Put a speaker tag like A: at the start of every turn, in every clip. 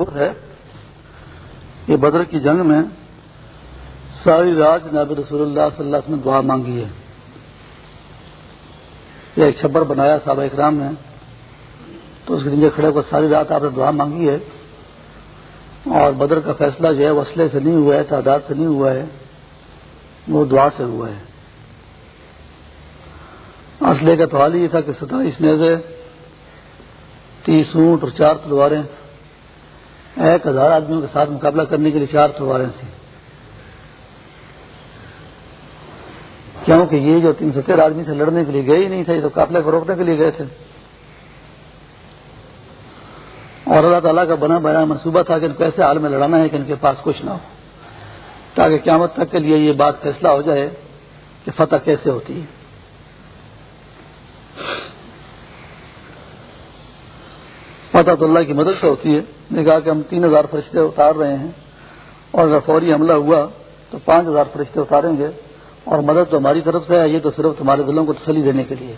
A: ہے۔ یہ بدر کی جنگ میں ساری رات جناب رسول اللہ صلی اللہ علیہ وسلم نے دعا مانگی ہے۔ یہ ایک چھبر بنایا صحابہ اکرام نے۔ تو اس کے نیچے کھڑے ہو ساری رات آپ نے دعا مانگی ہے۔ اور بدر کا فیصلہ جو ہے وہ اسلحے سے نہیں ہوا ہے، تعداد سے نہیں ہوا ہے، وہ دعا سے ہوا ہے۔ اسلحے کا تو حال یہ تھا کہ ستائیس نیزے، تیس اونٹ اور چار تلواریں ایک ہزار آدمیوں کے ساتھ مقابلہ کرنے کے لیے چار تلواریں تھیں۔ کیونکہ یہ جو تین سو تیرہ آدمی تھے لڑنے کے لیے گئے ہی نہیں تھے، یہ تو قافلے کو روکنے کے لیے گئے تھے۔ اور اللہ تعالیٰ کا بنا بنا منصوبہ تھا کہ ان کو ایسے حال میں لڑانا ہے کہ ان کے پاس کچھ نہ ہو، تاکہ قیامت تک کے لیے یہ بات فیصلہ ہو جائے کہ فتح کیسے ہوتی ہے۔ فتح اللہ کی مدد سے ہوتی ہے۔ نے کہا کہ ہم تین ہزار فرشتے اتار رہے ہیں اور اگر فوری حملہ ہوا تو پانچ ہزار فرشتے اتاریں گے اور مدد تو ہماری طرف سے ہے، یہ تو صرف تمہارے دلوں کو تسلی دینے کے لیے۔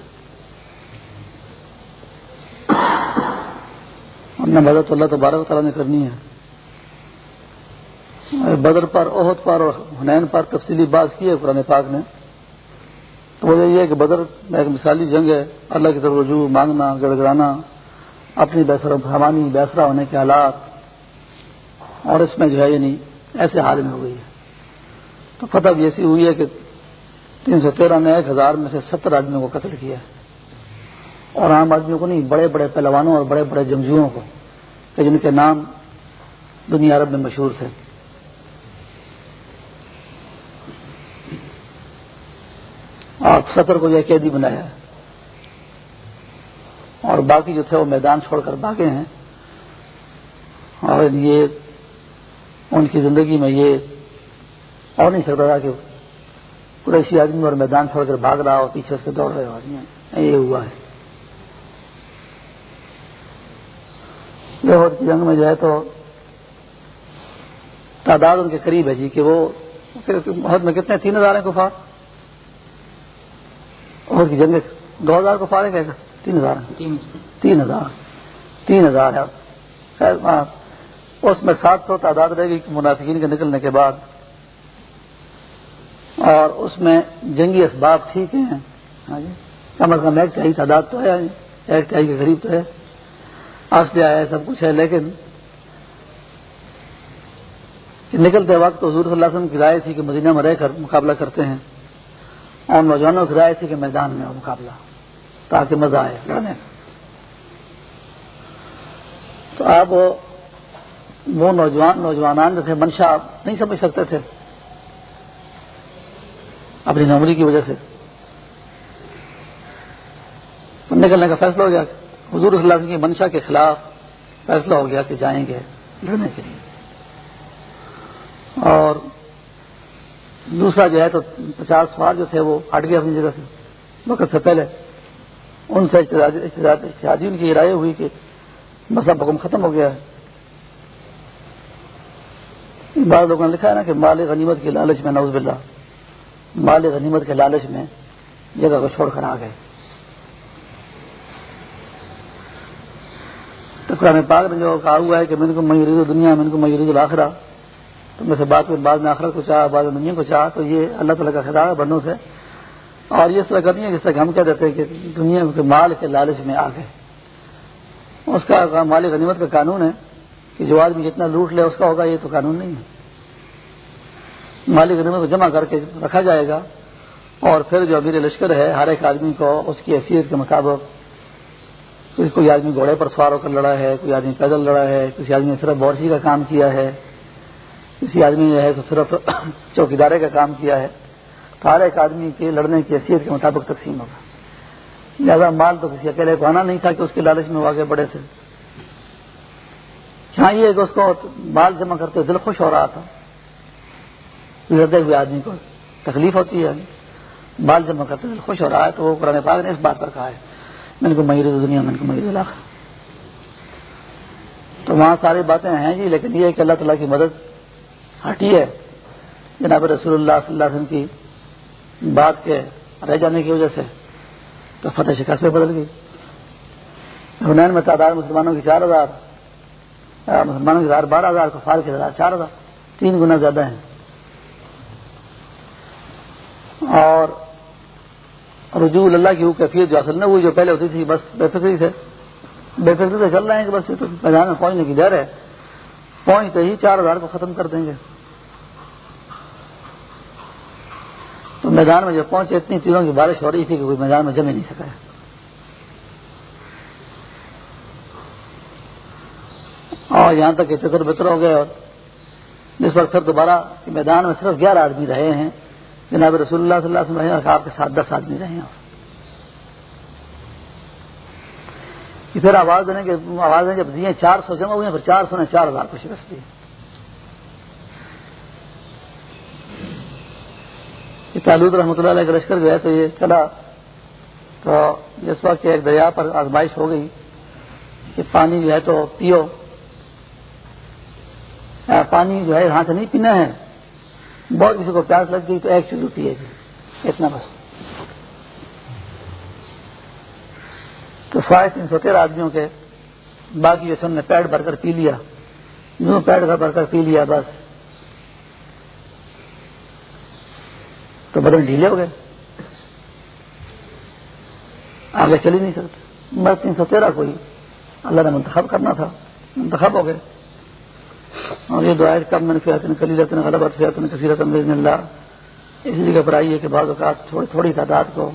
A: ہم نے مدد تو اللہ تبارک تعالیٰ نے کرنی ہے۔ بدر پر عہد پر اور حنین پر تفصیلی بات کی ہے، قرآن پاک نے۔ تو وجہ یہ ہے کہ بدر میں ایک مثالی جنگ ہے۔ اللہ کی طرف رجوع مانگنا گڑ گڑانا اپنی بحثر حمانی بیسرا ہونے کے حالات، اور اس میں جو ہے یعنی ایسے حال میں ہو گئی ہے۔ تو فتح ایسی ہوئی ہے کہ تین سو تیرہ نے ایک ہزار میں سے ستر آدمیوں کو قتل کیا اور عام آدمیوں کو نہیں، بڑے بڑے پہلوانوں اور بڑے بڑے جنگجوؤں کو، کہ جن کے نام دنیا عرب میں مشہور تھے۔ اور ستر کو یہ قیدی بنایا۔ اور باقی جو تھے وہ میدان چھوڑ کر بھاگے ہیں۔ اور یہ ان کی زندگی میں یہ اور نہیں سکتا تھا کہ قریشی آدمی اور میدان چھوڑ کر بھاگ رہا ہو، پیچھے سے دوڑ رہے ہو آدمی یہ ہوا ہے۔ کی جنگ میں جو ہے تو تعداد ان کے قریب ہے جی کہ وہ بہت میں کتنے تین ہزار ہیں کفار۔ اور کی جنگ دو ہزار کفار ہے کیا تین ہزار تین ہزار۔ تین ہزار۔ ہے۔ اس میں سات سو تعداد رہے گی منافقین کے نکلنے کے بعد۔ اور اس میں جنگی اسباب ٹھیک ہیں۔ ہاں جی۔ کم از کم ایک تہائی تعداد تو ہے۔ ایک تہائی کے قریب تو ہے۔ اصلیہ ہے سب کچھ ہے لیکن نکلتے وقت حضور صلی اللہ علیہ وسلم کی رائے تھی کہ مدینہ میں رہ کر مقابلہ کرتے ہیں۔ اور نوجوانوں کی رائے تھی کہ میدان میں ہو مقابلہ۔ تاکہ مزہ آئے۔ لڑنے تو آپ وہ نوجوان نوجوان جو تھے، منشا نہیں سمجھ سکتے تھے۔ اپنی نوکری کی وجہ سے۔ نکلنے کا فیصلہ ہو گیا۔ حضور صلی اللہ علیہ وسلم کی منشا کے خلاف فیصلہ ہو گیا کہ جائیں گے لڑنے کے لیے۔ اور دوسرا جو ہے تو پچاس سوار جو تھے وہ ہٹ گئے اپنی جگہ سے۔ وقت سے پہلے ان سے اشتہادی ان کی رائے ہوئی کہ مسئلہ حکم ختم ہو گیا ہے۔ بعض لوگوں نے لکھا ہے نا کہ مال غنیمت کے لالچ میں نوز باللہ۔ مال غنیمت کے لالچ میں جگہ کو چھوڑ کر آ گئے۔ تو قرآن پاک نے جو کہا ہوا ہے کہ میں کو میوری دنیا میں کو میوری الآخرہ تو میں سے بات کو بعض نے آخرت کو چاہا بعض دنیا کو چاہا تو یہ اللہ تعالیٰ کا خطاب ہے بندوں سے۔ اور یہ طرح کرنی ہے جس طرح ہم کہہ دیتے ہیں کہ دنیا کے مال کے لالچ میں آ گئے اس کا مال غنیمت کا قانون ہے کہ جو آدمی جتنا لوٹ لے اس کا ہوگا، یہ تو قانون نہیں ہے۔ مالی غنیمت کو جمع کر کے رکھا جائے گا اور پھر جو امیر لشکر ہے، ہر ایک آدمی کو اس کی حیثیت کے مطابق کوئی آدمی گھوڑے پر سوار ہو کر لڑا ہے، کوئی آدمی پیدل لڑا ہے، کسی آدمی نے صرف بورسی کا کام کیا ہے، کسی آدمی نے ہے تو صرف چوکیدارے کا کام کیا ہے۔ تو ہر ایک آدمی کے لڑنے کی حیثیت کے مطابق تقسیم ہوگا۔ لہٰذا مال تو کسی اکیلے کو آنا نہیں تھا کہ اس کے لالچ میں واقع بڑے تھے۔ ہاں یہ کہ اس کو مال جمع کرتے دل خوش ہو رہا تھا لڑتے ہوئے آدمی کو تکلیف ہوتی ہے، مال جمع کرتے دل خوش ہو رہا ہے تو وہ قرآن پاک نے اس بات پر کہا ہے میں نے کو میور دنیا میں نے کو میور علاقہ تو وہاں ساری باتیں ہیں جی لیکن یہ کہ اللہ تعالیٰ کی مدد ہٹی ہے۔ جناب رسول اللہ صلی اللہ علیہ وسلم کی بات کے رہ جانے کی وجہ سے تو فتح شکست میں بدل گئی۔ حنین میں تعداد مسلمانوں کی چار ہزار مسلمانوں کی تعداد بارہ ہزار، کفار کی تعداد چار ہزار۔ تین گنا زیادہ ہیں۔ اور رجوع اللہ کی وہ کیفیت جو اصل نہ ہوئی، جو پہلے ہوتی تھی، بس بے فکری سے، بے فکری سے چل رہے ہیں کہ بس یہ تو میدان میں پہنچنے کی ڈر ہے۔ پہنچتے ہی چار ہزار کو ختم کر دیں گے تو میدان میں جب پہنچے، اتنی تیروں کی بارش ہو رہی تھی کہ کوئی میدان میں جمے نہیں سکا۔ اور یہاں تک کہ چتر بتر ہو گئے اور جس وقت پھر دوبارہ میدان میں صرف گیارہ آدمی رہے ہیں۔ جناب رسول اللہ صلی اللہ علیہ وسلم آپ کے ساتھ دس آدمی رہے ہیں۔ پھر آواز دینے کے آواز دیں جب دیے چار سو جمع ہوئے پھر چار سو نے چار ہزار کو شکست دی۔ تعلق رحمۃ اللہ علیہ کا لشکر جو ہے تو یہ چلا تو جس وقت ایک دریا پر آزمائش ہو گئی کہ پانی جو ہے تو پیو۔ پانی جو ہے یہاں سے نہیں پینا ہے۔ بہت کسی کو پیاس لگ گئی تو ایک چلو پیے گی۔ اتنا بس۔ تو سوائے تین سو تیرہ آدمیوں کے، باقی جیسے ہم نے پیڈ بھر کر پی لیا۔ جو پیڈ بھر کر پی لیا بس۔ تو بدن ڈھیلے ہو گئے۔ آگے چل ہی نہیں سکتے۔ بس تین سو تیرہ کوئی۔ اللہ نے منتخب کرنا تھا۔ منتخب ہو گئے۔ اور یہ دعائیں کم میں نے کلی رہتے ہیں غلط فیاتن کسی اللہ۔ اسی جگہ پر آئی ہے کہ بعض اوقات تھوڑی تھوڑی تعداد کو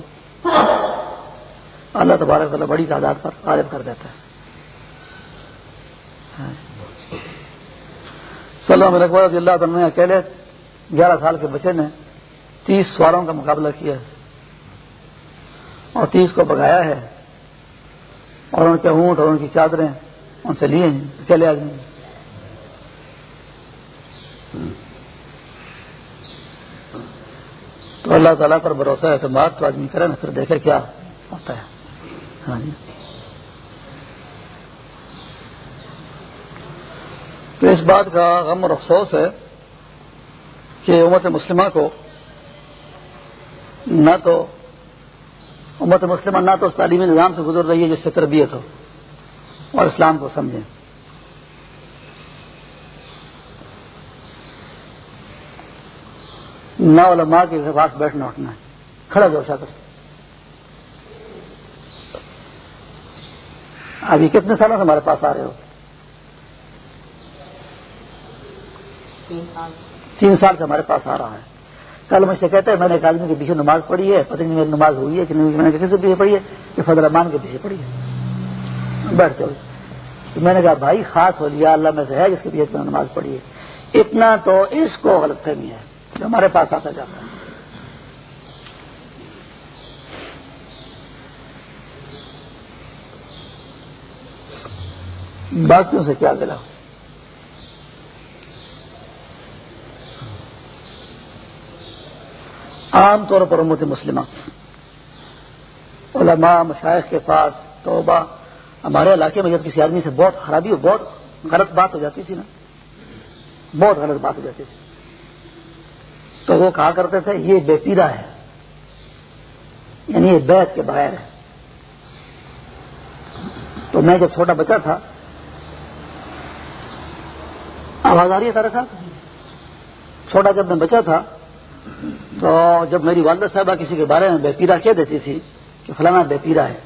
A: اللہ تبارک تعالیٰ بڑی تعداد پر غالب کر دیتا ہے۔ سلام اکبر رضی اللہ تعالیٰ نے اکیلے گیارہ سال کے بچے نے تیس سواروں کا مقابلہ کیا ہے اور تیس کو بگایا ہے اور ان کے اونٹ اور ان کی چادریں ان سے لیے ہیں، اکیلے آدمی تو اللہ تعالیٰ پر بھروسہ اعتماد تو آدمی کرے نا، پھر دیکھے کیا ہوتا ہے۔ ہاں جی۔ تو اس بات کا غم اور افسوس ہے کہ امت مسلمہ کو نہ تو امت مسلمہ نہ تو اس تعلیمی نظام سے گزر رہی ہے جس سے تربیت ہو اور اسلام کو سمجھیں۔ نہ علماء کے پاس بیٹھنا اٹھنا ہے۔ کھڑا جوشا کر ابھی کتنے سالوں سے ہمارے پاس آ رہے ہو؟ تین سال سے ہمارے پاس آ رہا ہے۔ کل مجھ سے کہتے ہیں میں نے ایک آدمی کے پیچھے نماز پڑھی ہے، پتہ نہیں میری نماز ہوئی ہے کہ نہیں میں نے کسی پیچھے پڑھی ہے؟ کہ فضل رحمان کے پیچھے پڑھی ہے۔ بیٹھ جاؤ میں نے کہا، بھائی، خاص ہو لیا اللہ میں سے ہے جس کے پیچھے نماز پڑھی ہے۔ اتنا تو اس کو غلط فہمی ہے جو ہمارے پاس آتا جاتا ہے۔ باقیوں سے کیا گلا عام طور پر امت مسلمہ۔ علماء مشائق کے پاس توبہ۔ ہمارے علاقے میں جب کسی آدمی سے بہت خرابی ہو، بہت غلط بات ہو جاتی تھی نا، بہت غلط بات ہو جاتی تھی۔ تو وہ کہا کرتے تھے، یہ بے پیرا ہے۔ یعنی یہ بیت کے بغیر ہے۔ تو میں جب چھوٹا بچہ تھا، آواز آ رہی ہے سارے صاحب؟ چھوٹا جب میں بچہ تھا تو جب میری والدہ صاحبہ کسی کے بارے میں بے پیرا کہہ دیتی تھی کہ فلانا بے پیرا ہے،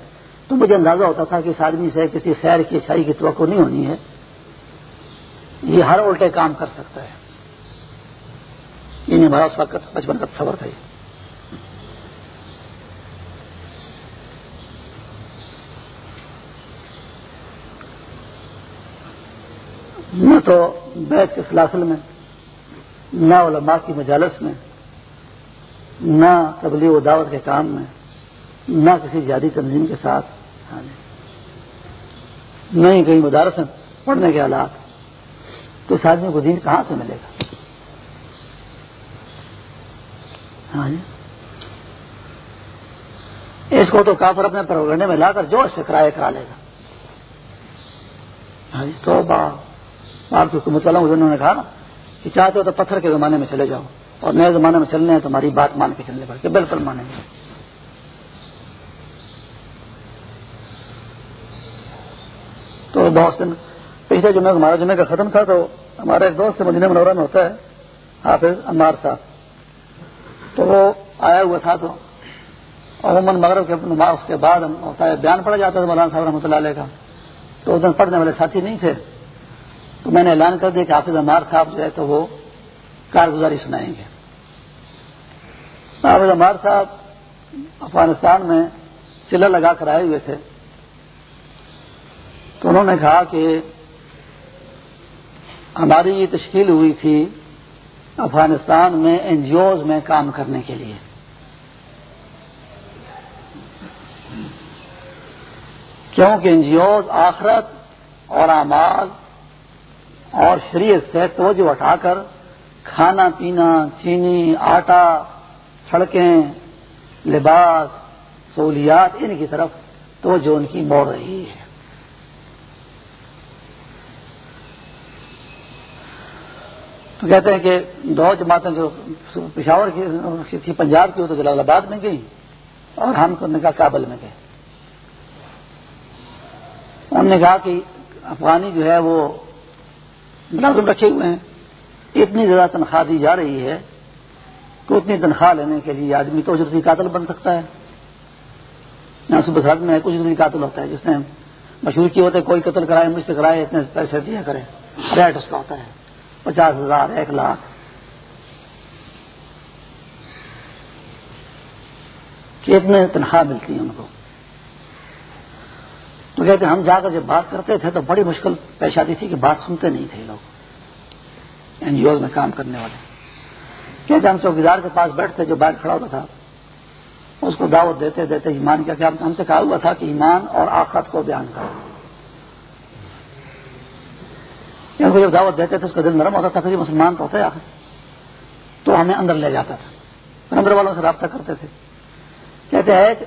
A: تو مجھے اندازہ ہوتا تھا کہ اس آدمی سے کسی خیر کی اچھائی کی توقع نہیں ہونی ہے۔ یہ ہر الٹے کام کر سکتا ہے۔ یہ ہمارا اس وقت بچپن کا تصور تھا نہ تو بیت کے سلاسل میں، نہ علماء کی مجالس میں نہ تبلیغ و دعوت کے کام میں، نہ کسی جادی تنظیم کے ساتھ۔ نہ ہی کہیں مدارس پڑھنے کے حالات، تو اس آدمی کو دین کہاں سے ملے گا؟ ہاں جی۔ اس کو تو کافر اپنے پروگرنے میں لا کر جو اس سے کرایہ کرا لے گا۔ ہاں جی، تو آپ کی حکومت انہوں نے کہا نا کہ چاہتے ہو تو پتھر کے زمانے میں چلے جاؤ۔ اور نئے زمانے میں چلنے ہیں تو ہماری بات مان کے چلنے پڑے بالکل مانیں گے۔ تو بہت دن پچھلے جمعہ ہمارا جمعہ کا ختم تھا تو ہمارا ایک دوست مدینہ منورہ میں ہوتا ہے، حافظ عمار صاحب۔ تو وہ آیا ہوا تھا تو عموماً مغرب کے اس کے بعد ہوتا ہے، بیان پڑا جاتا تھا مولانا صاحب رحمۃ اللہ علیہ کا۔ تو اس دن پڑھنے والے ساتھی نہیں تھے۔ تو میں نے اعلان کر دیا کہ حافظ عمار صاحب جو ہے تو وہ کارگزاری سنائیں گے۔ حافظ عمار صاحب افغانستان میں چلا لگا کر آئے ہوئے تھے۔ تو انہوں نے کہا کہ ہماری یہ تشکیل ہوئی تھی افغانستان میں این جی اوز میں کام کرنے کے لیے۔ کیونکہ این جی اوز آخرت اور آماد اور شریعت سے توجہ اٹھا کر کھانا پینا، چینی، آٹا سڑکیں لباس، سہولیات، ان کی طرف توجہ ان کی موڑ رہی ہے۔ تو کہتے ہیں کہ دو جماعتیں جو پشاور کی تھی پنجاب کی وہ تو جلال آباد میں گئی اور ہم کو نے کہا کابل میں گئے۔ انہوں نے کہا کہ افغانی جو ہے وہ ملازم رکھے ہوئے ہیں، اتنی زیادہ تنخواہ دی جا رہی ہے کہ اتنی تنخواہ لینے کے لیے آدمی تو اجرتی قاتل بن سکتا ہے۔ یہاں صبح سڑک میں کچھ اجرتی قاتل ہوتا ہے۔ جس نے مشہور کیے ہوتے، کوئی قتل کرائے مجھ سے کرائے، اتنے پیسے دیا کرے۔ ریٹ اس کا ہوتا ہے۔ پچاس ہزار، ایک لاکھ۔ اتنے تنخواہ ملتی ہے ان کو۔ تو کہتے ہم جا کر جب بات کرتے تھے تو بڑی مشکل پیش آتی تھی کہ بات سنتے نہیں تھے لوگ۔ این جی اوز میں کام کرنے والے۔ کہتے ہم چوکیدار کے پاس بیٹھتے جو باہر کھڑا ہوتا تھا، اس کو دعوت دیتے دیتے ایمان کیا کہ ہم سے کہا ہوا تھا کہ ایمان اور آخرت کو بیان کرو۔ ان کو جب دعوت دیتے تھے، اس کا دل نرم ہوتا تھا، پھر مسلمان تو ہوتے آخر۔ تو ہمیں اندر لے جاتا تھا۔ اندر والوں سے رابطہ کرتے تھے۔ کہتے ہیں کہ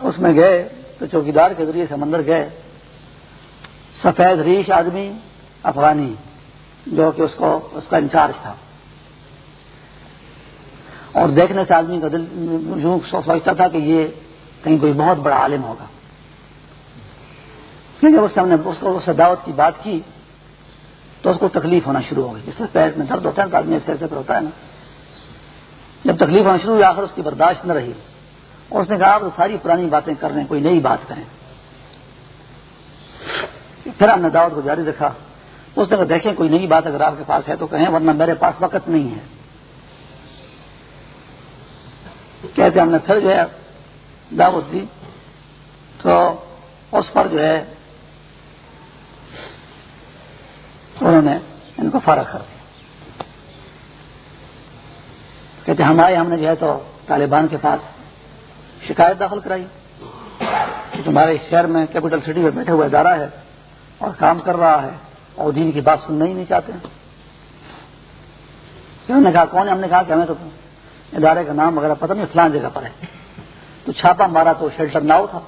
A: اس میں گئے، تو چوکیدار کے ذریعے سمندر گئے۔ سفید ریش آدمی افغانی، جو کہ اس کو اس کا انچارج تھا۔ اور دیکھنے سے آدمی کا دل یوں سوچتا تھا کہ یہ کہیں کوئی بہت بڑا عالم ہوگا۔ کیونکہ اس سے ہم نے اس کو اس سے دعوت کی بات کی، تو اس کو تکلیف ہونا شروع ہو گئی۔ جس سے پیٹ میں درد ہوتا ہے، تو آدمی ایسے ایسے پر ہوتا ہے نا۔ جب تکلیف ہونا شروع ہوئی، آخر اس کی برداشت نہ رہی۔ اور اس نے کہا، آپ ساری پرانی باتیں کر رہے ہیں، کوئی نئی بات کریں۔ پھر ہم نے دعوت کو جاری رکھا اس نے کہا، دیکھیں، کوئی نئی بات اگر آپ کے پاس ہے تو کہیں، ورنہ میرے پاس وقت نہیں ہے۔ کہتے جی ہم نے پھر جو ہے دعوت دی، تو اس پر جو ہے انہوں نے ان کو فارغ کر دیا۔ کہتے ہم آئے، ہم نے جو ہے تو طالبان کے پاس شکایت داخل کرائی۔ کہ تمہارے شہر میں کیپٹل سٹی میں بیٹھے ہوئے ادارہ ہے اور کام کر رہا ہے اور دین کی بات سننا ہی نہیں چاہتے۔ انہوں نے کہا، کون ہے؟ ہم نے کہا کہ ہمیں تو ادارے کا نام وغیرہ پتہ نہیں فلان جگہ پر ہے۔ تو چھاپا مارا تو شیلٹر ناؤ تھا۔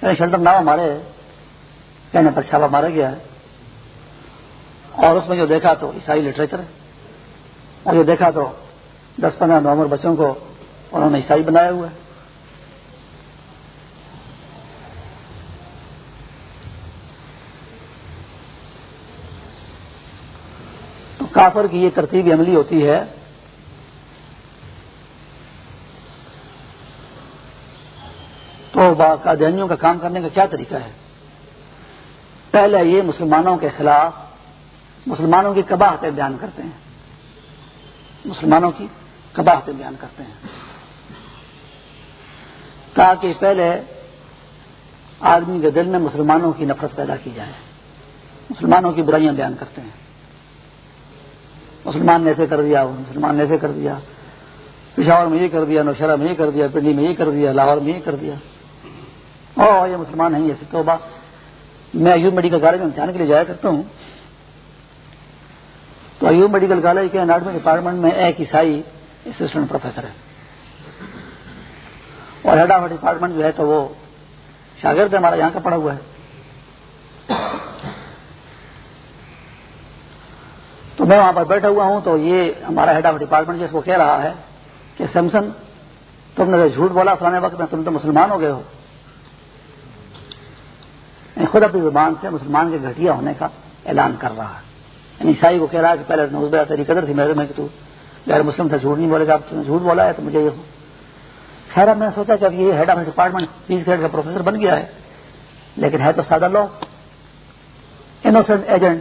A: شیلٹر ناؤ ہمارے کہنے پر چھاپا مارا گیا ہے۔ اور اس میں جو دیکھا تو عیسائی لٹریچر ہے۔ اور جو دیکھا تو دس پندرہ نومبر بچوں کو انہوں نے عیسائی بنایا ہوا ہے۔ تو کافر کی یہ ترتیب عملی ہوتی ہے۔ تو قادیانیوں کا کام کرنے کا کیا طریقہ ہے؟ پہلے یہ مسلمانوں کے خلاف مسلمانوں کی کباہتیں بیان کرتے ہیں۔ مسلمانوں کی کباہتیں بیان کرتے ہیں۔ تاکہ پہلے آدمی کے دل میں مسلمانوں کی نفرت پیدا کی جائے۔ مسلمانوں کی برائیاں بیان کرتے ہیں۔ مسلمان نے ایسے کر دیا، مسلمان نے ایسے کر دیا۔ پشاور میں یہ کر دیا، نوشہرہ میں یہ کر دیا، پنڈی میں یہ کر دیا، لاہور میں یہ کر دیا۔ او یہ مسلمان نہیں ایسے تو بات میں ایوب میڈیکل کالج میں امتحان کے لیے جایا کرتا ہوں۔ تو ایوب میڈیکل کالج کے اناٹمی ڈپارٹمنٹ میں ایک عیسائی اسسٹنٹ پروفیسر ہے۔ اور ہیڈ آف ڈپارٹمنٹ جو ہے تو وہ شاگرد ہمارا یہاں کا پڑا ہوا ہے۔ تو میں وہاں پر بیٹھا ہوا ہوں تو یہ ہمارا ہیڈ آف ڈپارٹمنٹ جس کو کہہ رہا ہے کہ سیمسن، تم نے جھوٹ بولا فلانے وقت میں تم تو مسلمان ہو گئے ہو۔ یعنی خود اپنی زبان سے مسلمان کے گھٹیا ہونے کا اعلان کر رہا ہے۔ یعنی عیسائی کو کہہ رہا ہے کہ پہلے نوزبہ تیری قدر تھی میرے میں کہ تو غیر مسلم تھا، جھوٹ نہیں بولے گا تم نے جھوٹ بولا ہے تو مجھے یہ خیر میں نے سوچا کہ اب یہ ہیڈ آف ڈپارٹمنٹ پیس گریڈ کا پروفیسر بن گیا ہے، لیکن ہے تو سادہ لو innocent agent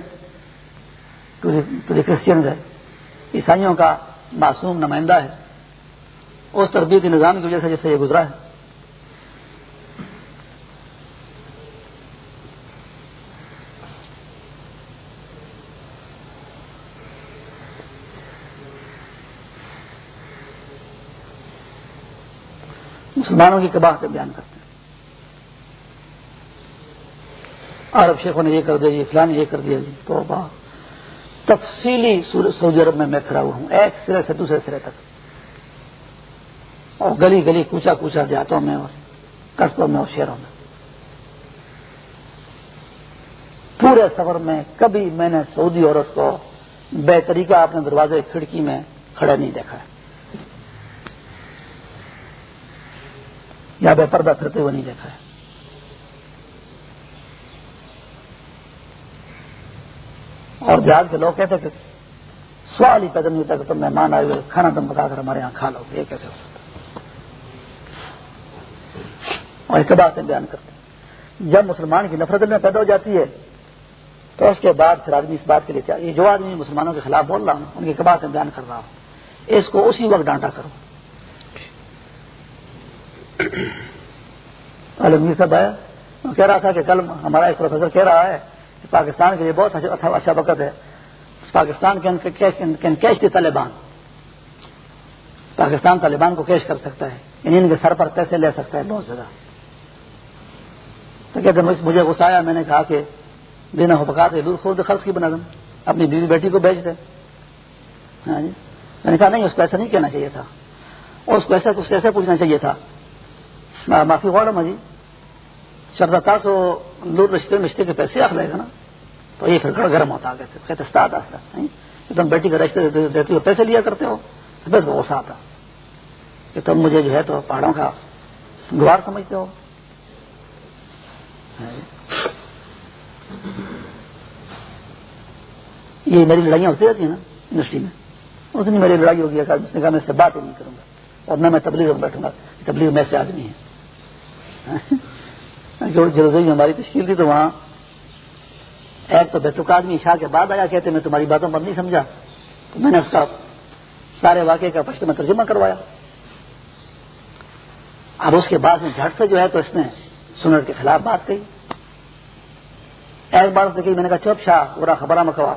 A: to the Christians ہے۔ عیسائیوں کا معصوم نمائندہ ہے۔ اس تربیتی نظام کی وجہ سے جیسے یہ گزرا ہے۔ مسلمانوں کی کباہ سے بیان کرتے ہیں۔ عرب شیخوں نے یہ کر دیا جی فلان یہ کر دیا جی تو تفصیلی سعودی عرب میں میں کھڑا ہوا ہوں۔ ایک سرے سے دوسرے سرے تک۔ اور گلی گلی کوچا کوچا دیہاتوں میں اور قصبوں میں اور شہروں میں۔ پورے سفر میں کبھی میں نے سعودی عورت کو بے طریقہ اپنے دروازے کھڑکی میں کھڑے نہیں دیکھا۔ ہے یا بے پردہ پھرتے ہوئے نہیں دیکھا ہے۔ اور دیہات کے لوگ کہتے کہ سوال ہی پیدا نہیں ہوتا کہ تم مہمان آئے ہوئے کھانا تم پکا کر ہمارے یہاں کھا لو یہ کیسے ہو سکتا؟ اور ایک بات بیان کرتے ہیں۔ جب مسلمان کی نفرت میں پیدا ہو جاتی ہے، تو اس کے بعد پھر آدمی اس بات کے لیے چاہیے جو آدمی مسلمانوں کے خلاف بول رہا ہوں، ان کی بات بیان کر رہا ہوں۔ اس کو اسی وقت ڈانٹا کرو۔ عالمگیر صاحب آیا۔ وہ کہہ رہا تھا کہ کل ہمارا ایک پروفیسر کہہ رہا ہے کہ پاکستان کے لیے بہت اچھا, اچھا وقت ہے۔ پاکستان کے کیش کے طالبان۔ پاکستان طالبان کو کیش کر سکتا ہے۔ یعنی ان کے سر پر پیسے لے سکتا ہے بہت زیادہ۔ تو کہتے مجھے غصہ آیا، میں نے کہا کہ دینا ہو پکا دور خود خرچ کی بنا دوں۔ اپنی بیوی بیٹی کو بیچ دے۔ ہاں جی۔ میں نے کہا، نہیں، اس کو ایسا نہیں کہنا چاہیے تھا۔ اس کو ایسا کچھ ایسے پوچھنا چاہیے تھا۔ معافی ہوا جی شردا تھا سو دور رشتے رشتے کے پیسے آخ لے گا نا تو یہ پھر گرم ہوتا کہتے تم بیٹی کا رشتے دیتے ہو پیسے لیا کرتے ہو؟ بس غصہ آتا۔ کہ تم مجھے جو ہے تو پہاڑوں کا گوار سمجھتے ہو؟ یہ میری لڑائیاں ہوتی رہتی ہیں نا انڈسٹری میں۔ اس دن میری لڑائی ہوگی اس نے کہا میں اس سے بات ہی نہیں کروں گا اور نہ میں تبلیغ میں بیٹھوں گا تبلیغ میں سے آدمی ہے ہاں، جلدی ہماری تشکیل تھی تو وہاں ایک تو بیتک آدمی شاہ کے بعد آیا، کہتے میں تمہاری باتوں پر نہیں سمجھا۔ تو میں نے اس کا سارے واقعے کا پشت میں ترجمہ کروایا۔ اب اس کے بعد میں جھٹ سے جو ہے تو اس نے سنت کے خلاف بات کہی۔ ایک بار اس نے کہی، میں نے کہا، چپ شاہ برا خبر مکوا۔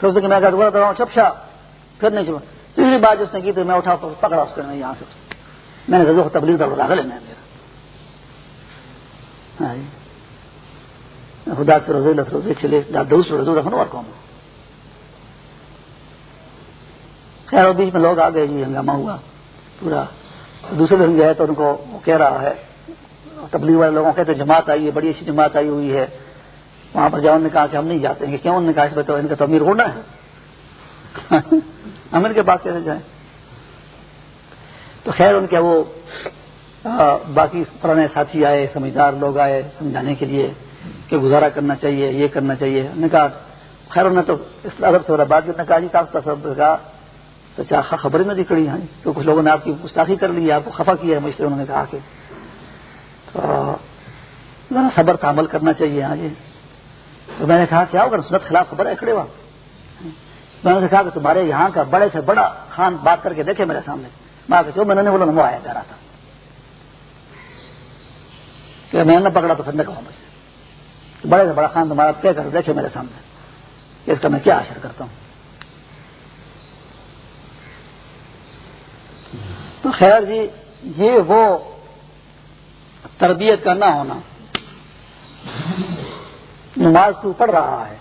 A: پھر اس نے میں کہا چپ شاہ۔ پھر نہیں چپ تیسری بات اس نے کی تو میں اٹھا پکڑا اس کو یہاں سے۔ میں نے تبلیغ در راغل میں میرا ہاں جی۔ خدا سے روزے لس روزے چلے دوسرے رضو رکھنا اور کون خیر بیچ میں لوگ آ گئے جی ہنگامہ ہوا۔ پورا دوسرے دن جو ہے تو ان کو کہہ رہا ہے، تبلیغ والے لوگوں کہتے جماعت آئی ہے، بڑی اچھی جماعت آئی ہوئی ہے۔ وہاں پر جاؤ نے کہا کہ ہم نہیں جاتے ہیں۔ کہ کیوں؟ انہوں نے کہا، اس میں تو ان کا تو امیر ہونا ہے۔ امیر کے پاس کیسے جائیں۔ تو خیر، ان کے وہ باقی پرانے ساتھی آئے، سمجھدار لوگ آئے، سمجھانے کے لیے کہ گزارا کرنا چاہیے، یہ کرنا چاہیے۔ انہوں نے کہا، خیر، انہوں نے تو اس ادب سے بات کرنے جی کہا جی کہا، تو چاہ خبریں نہ دکھڑی ہیں۔ تو کچھ لوگوں نے آپ کی گستاخی کر لی، آپ کو خفا کیا ہے مجھ سے انہوں نے کہا کہ، تو صبر کا عمل کرنا چاہیے ہاں جی تو میں نے کہا، کیا ہوگا؟ سنت خلاف خبر ہے، کھڑے ہوا میں نے کہا کہ تمہارے یہاں کا بڑے سے بڑا خان بات کر کے دیکھے میرے سامنے۔ میں جو میں نے بولا، وہ آیا جا رہا تھا۔ کہ میں نے پکڑا تو پھر نہ کہوں مجھ سے بڑے سے بڑا خان تمہارا طے کر دیکھے میرے سامنے۔ اس کا میں کیا اشر کرتا ہوں؟ تو خیر جی یہ وہ تربیت کا نہ ہونا۔ نماز تو پڑھ رہا ہے،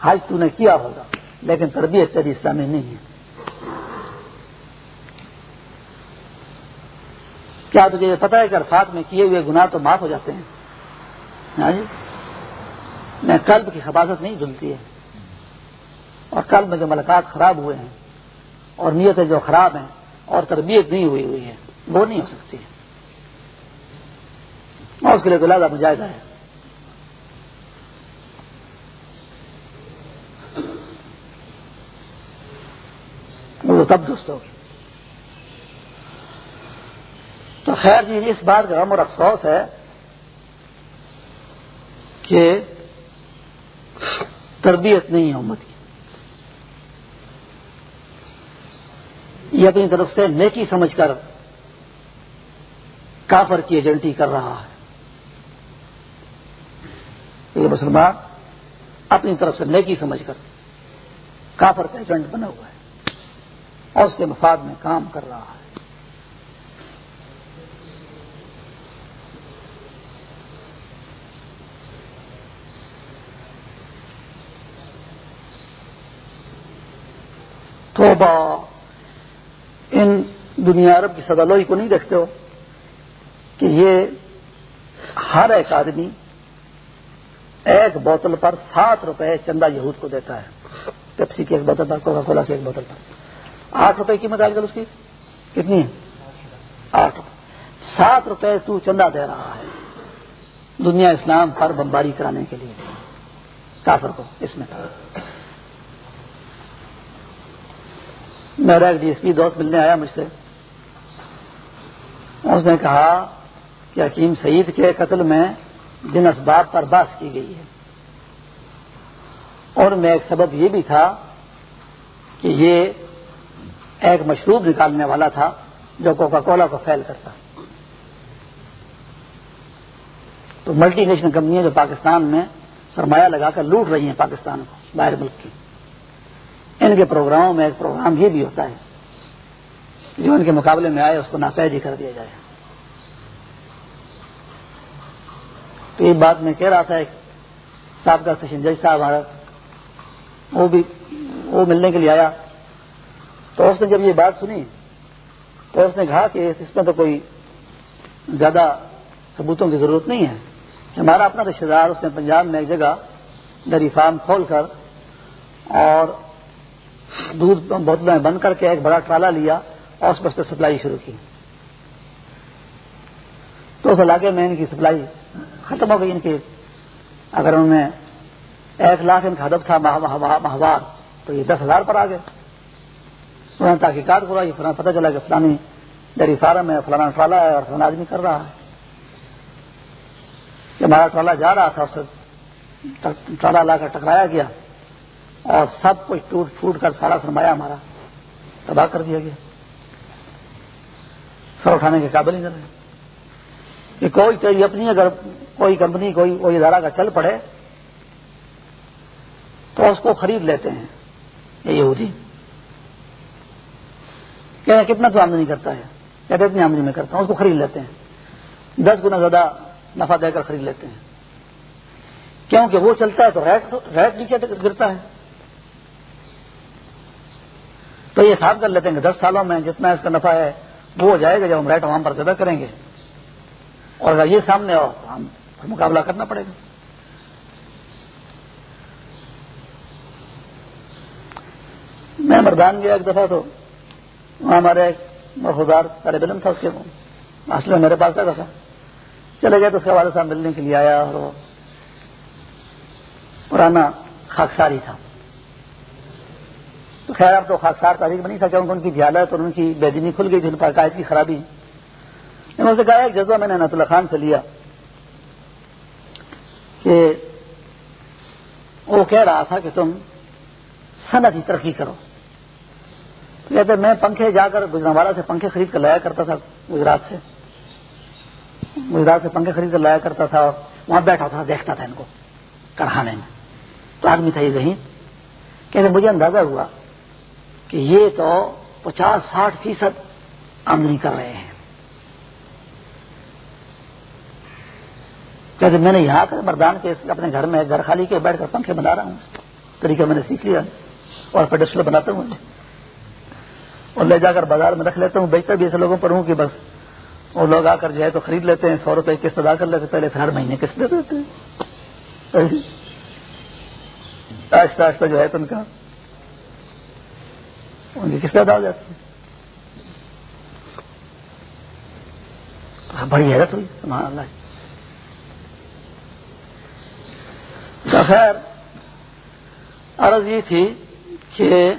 A: حج تو نے کیا ہوگا، لیکن تربیت تیری اسلامی نہیں ہے۔ کیا تجھے یہ پتا ہے کہ ارفات میں کیے ہوئے گناہ تو معاف ہو جاتے ہیں؟ ہاں جی۔ قلب کی حفاظت نہیں دھلتی ہے۔ اور قلب میں جو ملاقات خراب ہوئے ہیں، اور نیتیں جو خراب ہیں، اور تربیت نہیں ہوئی ہوئی ہے، وہ نہیں ہو سکتی ہے۔ اور اس کے لیے تو لہٰذا مجاہدہ ہے۔ وہ تب دوست ہوگی۔ تو خیر جی اس بات کا غم اور افسوس ہے کہ تربیت نہیں ہے امت کی۔ یہ اپنی طرف سے نیکی سمجھ کر کافر کی ایجنٹی کر رہا ہے۔ یہ مسلمان، اپنی طرف سے نیکی سمجھ کر کافر کا ایجنٹ بنا ہوا ہے اور اس کے مفاد میں کام کر رہا ہے۔ توبہ۔ ان دنیا عرب کی سدالوئی کو نہیں دیکھتے ہو کہ یہ ہر ایک آدمی ایک بوتل پر سات روپے چندہ یہود کو دیتا ہے۔ پیپسی کی ایک بوتل پر کوکا کولا کی ایک بوتل پر۔ آٹھ روپے کی آج کل اس کی؟ کتنی ہے؟ آٹھ سات روپے تو چندہ دے رہا ہے۔ دنیا اسلام پر بمباری کرانے کے لیے۔ کافر کو، اس میں۔ میرا ایک ڈی ایس پی دوست ملنے آیا مجھ سے۔ اس نے کہا کہ حکیم سعید کے قتل میں جن اسباب پر باس کی گئی ہے۔ اور میں ایک سبب یہ بھی تھا کہ یہ ایک مشروب نکالنے والا تھا جو کوکا کولا کو فیل کرتا۔ تو ملٹی نیشنل کمپنیاں جو پاکستان میں سرمایہ لگا کر لوٹ رہی ہیں پاکستان کو، باہر ملک کی۔ ان کے پروگراموں میں ایک پروگرام یہ بھی ہوتا ہے جو ان کے مقابلے میں آئے اس کو ناپید کر دیا جائے۔ تو یہ بات میں کہہ رہا تھا، ایک صاحب کا سشن جج صاحب ہمارا، وہ بھی وہ ملنے کے لیے آیا۔ تو اس نے جب یہ بات سنی، تو اس نے کہا کہ اس میں تو کوئی زیادہ ثبوتوں کی ضرورت نہیں ہے۔ ہمارا اپنا رشتے دار، اس نے پنجاب میں ایک جگہ ڈری فارم کھول کر اور دودھ بوتلیں بند کر کے ایک بڑا ٹرالا لیا اور اس پر سے سپلائی شروع کی۔ تو اس علاقے میں ان کی سپلائی ختم ہو گئی۔ ان کی اگر انہوں نے ایک لاکھ ان کا ہدف تھا ماہوار، تو یہ دس ہزار پر آ گئے۔ انہوں نے تحقیقات کرائی پتہ چلا کہ فلانی ڈیری فارم ہے فلانا ٹرالا ہے اور فلانا آدمی کر رہا ہے۔ ہمارا ٹرالا جا رہا تھا، اس سے ٹرالا لا کر ٹکرایا گیا۔ اور سب کچھ ٹوٹ پھوٹ کر سارا سرمایہ ہمارا تباہ کر دیا گیا۔ سر اٹھانے کے قابل ہی نہیں رہے۔ کہ کوئی تیری اپنی، اگر کوئی کمپنی، کوئی کوئی ادارہ کا چل پڑے، تو اس کو خرید لیتے ہیں۔ یہ یہودی۔ کہ کتنا تو آمدنی کرتا ہے۔ کہتے اتنی آمدنی میں کرتا ہوں، اس کو خرید لیتے ہیں۔ دس گنا زیادہ نفع دے کر خرید لیتے ہیں۔ کیونکہ وہ چلتا ہے تو ریٹ ریٹ نیچے گرتا ہے۔ تو یہ حساب کر لیتے ہیں کہ دس سالوں میں جتنا اس کا نفع ہے، وہ ہو جائے گا جب ہم ریٹ وہاں پر زیادہ کریں گے۔ اور اگر یہ سامنے ہو تو ہم مقابلہ کرنا پڑے گا۔ میں مردان گیا ایک دفعہ تو، وہاں ہمارے ایک مرخودار طالب علم تھا، اس کے اصل میں میرے پاس آتا تھا۔ چلے گئے تو اس کے والد صاحب ملنے کے لیے آیا اور وہ پرانا خاکساری تھا۔ تو خیر اب تو خاصار تاریخ بنی تھا کیونکہ ان کی جہالت اور ان کی بے دینی کھل گئی تھی، ان پر عقائد کی خرابی۔ میں نے کہا، ایک جذبہ میں نے نت اللہ خان سے لیا کہ وہ کہہ رہا تھا کہ تم صنعت کی ترقی کرو۔ کہتے میں پنکھے جا کر گجرا سے پنکھے خرید کر لایا کرتا تھا گجرات سے۔ گجرات سے پنکھے خرید کر لایا کرتا تھا وہاں بیٹھا تھا، دیکھتا تھا ان کو کڑھانے میں۔ تو آدمی تھا یہ ذہین۔ کہتے مجھے اندازہ ہوا کہ یہ تو پچاس ساٹھ فیصد آمدنی کر رہے ہیں۔ کہتے میں نے یہاں کر مردان کے اپنے گھر میں گھر خالی کے بیٹھ کر پنکھے بنا رہا ہوں۔ طریقہ میں نے سیکھ لیا اور پھر ڈسپلے بناتا ہوں۔ اور لے جا کر بازار میں رکھ لیتا ہوں، بیچتا بھی ایسے لوگوں پر ہوں کہ بس وہ لوگ آ کر جو ہے تو خرید لیتے ہیں، سو روپئے قسط ادا کر لیتے پہلے ہر مہینے قسط دے دیتے ہیں۔ آہستہ آہستہ جو ہے تو ان کا ان کی قسط ادا جاتی ہے؟ بڑی حیرت ہوئی، سبحان اللہ۔ تو خیر، عرض یہ تھی کہ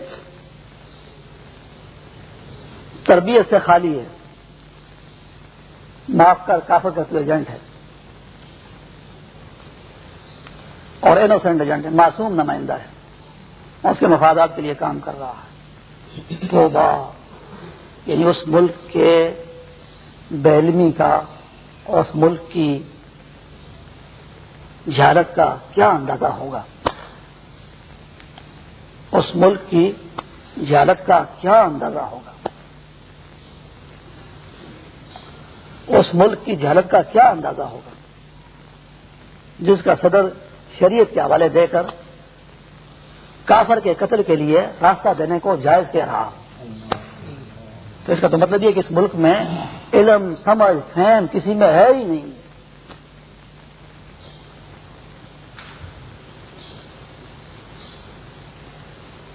A: تربیت سے خالی ہے۔ معاف کر، کافر کا تو ایجنٹ ہے۔ اور انوسینٹ ایجنٹ ہے، معصوم نمائندہ ہے۔ اس کے مفادات کے لیے کام کر رہا ہے۔ تو یعنی اس ملک کے بیلمی کا اس ملک کی جھارت کا کیا اندازہ ہوگا؟ اس ملک کی جھالت کا کیا اندازہ ہوگا؟ اس ملک کی جھلک کا کیا اندازہ ہوگا؟ جس کا صدر شریعت کے حوالے دے کر کافر کے قتل کے لیے راستہ دینے کو جائز کہہ رہا۔ تو اس کا تو مطلب یہ کہ اس ملک میں علم، سمجھ، فہم کسی میں ہے ہی نہیں۔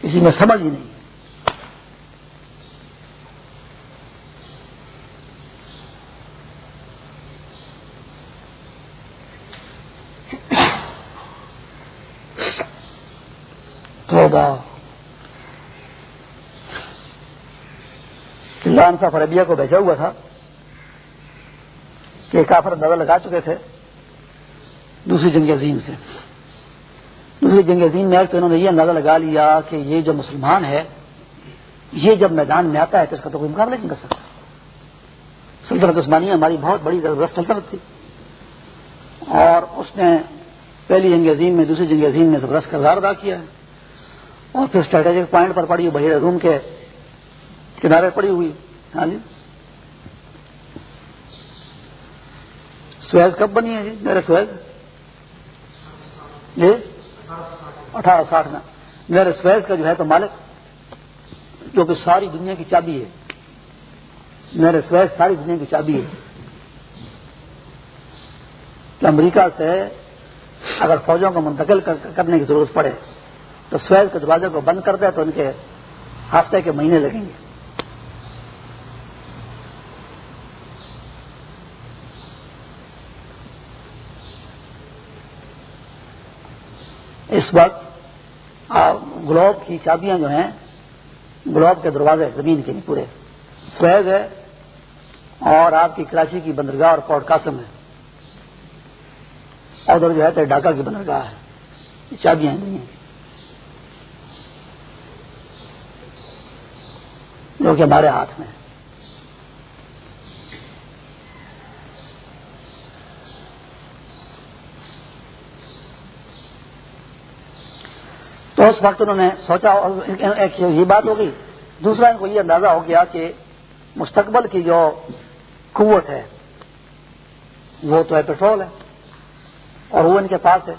A: کسی میں سمجھ ہی نہیں۔ لان صاحب عربیہ کو بھیجا ہوا تھا کہ کافر اندازہ لگا چکے تھے دوسری جنگ عظیم سے۔ دوسری جنگ عظیم میں تو انہوں نے یہ اندازہ لگا لیا کہ یہ جو مسلمان ہے، یہ جب میدان میں آتا ہے تو اس کا تو کوئی مقابلہ نہیں کر سکتا۔ سلطنت عثمانیہ ہماری بہت بڑی زبردست سلطنت تھی۔ اور اس نے پہلی جنگ عظیم میں دوسری جنگ عظیم میں زبردست کردار ادا کیا۔ ہے اور پھر اسٹریٹجک پوائنٹ پر پڑی بحیر روم کے کنارے پڑی ہوئی۔ ہاں جی۔ سویز کب بنی ہے جی؟ میرے سویز۔ جی؟ اٹھارہ ساٹھ میں۔ میرے سویز کا جو ہے تو مالک، جو کہ ساری دنیا کی چابی ہے۔ میرے سویز ساری دنیا کی چابی ہے۔ کہ امریکہ سے اگر فوجوں کو منتقل کرنے کی ضرورت پڑے تو سویز کے دروازے کو بند کر دے تو ان کے ہفتے کے مہینے لگیں گے۔ اس وقت گلوب کی چابیاں جو ہیں، گلوب کے دروازے زمین کے نہیں، پورے۔ سویز ہے اور آپ کی کراچی کی بندرگاہ اور پورٹ قاسم ہے۔ ادھر جو ہے تو ڈھاکہ کی بندرگاہ ہے۔ یہ چابیاں نہیں ہیں۔ جو کہ ہمارے ہاتھ میں تو اس وقت انہوں نے سوچا ایک یہ بات ہو گئی۔ دوسرا ان کو یہ اندازہ ہو گیا کہ مستقبل کی جو قوت ہے، وہ تو ہے پیٹرول ہے، اور وہ ان کے پاس ہے۔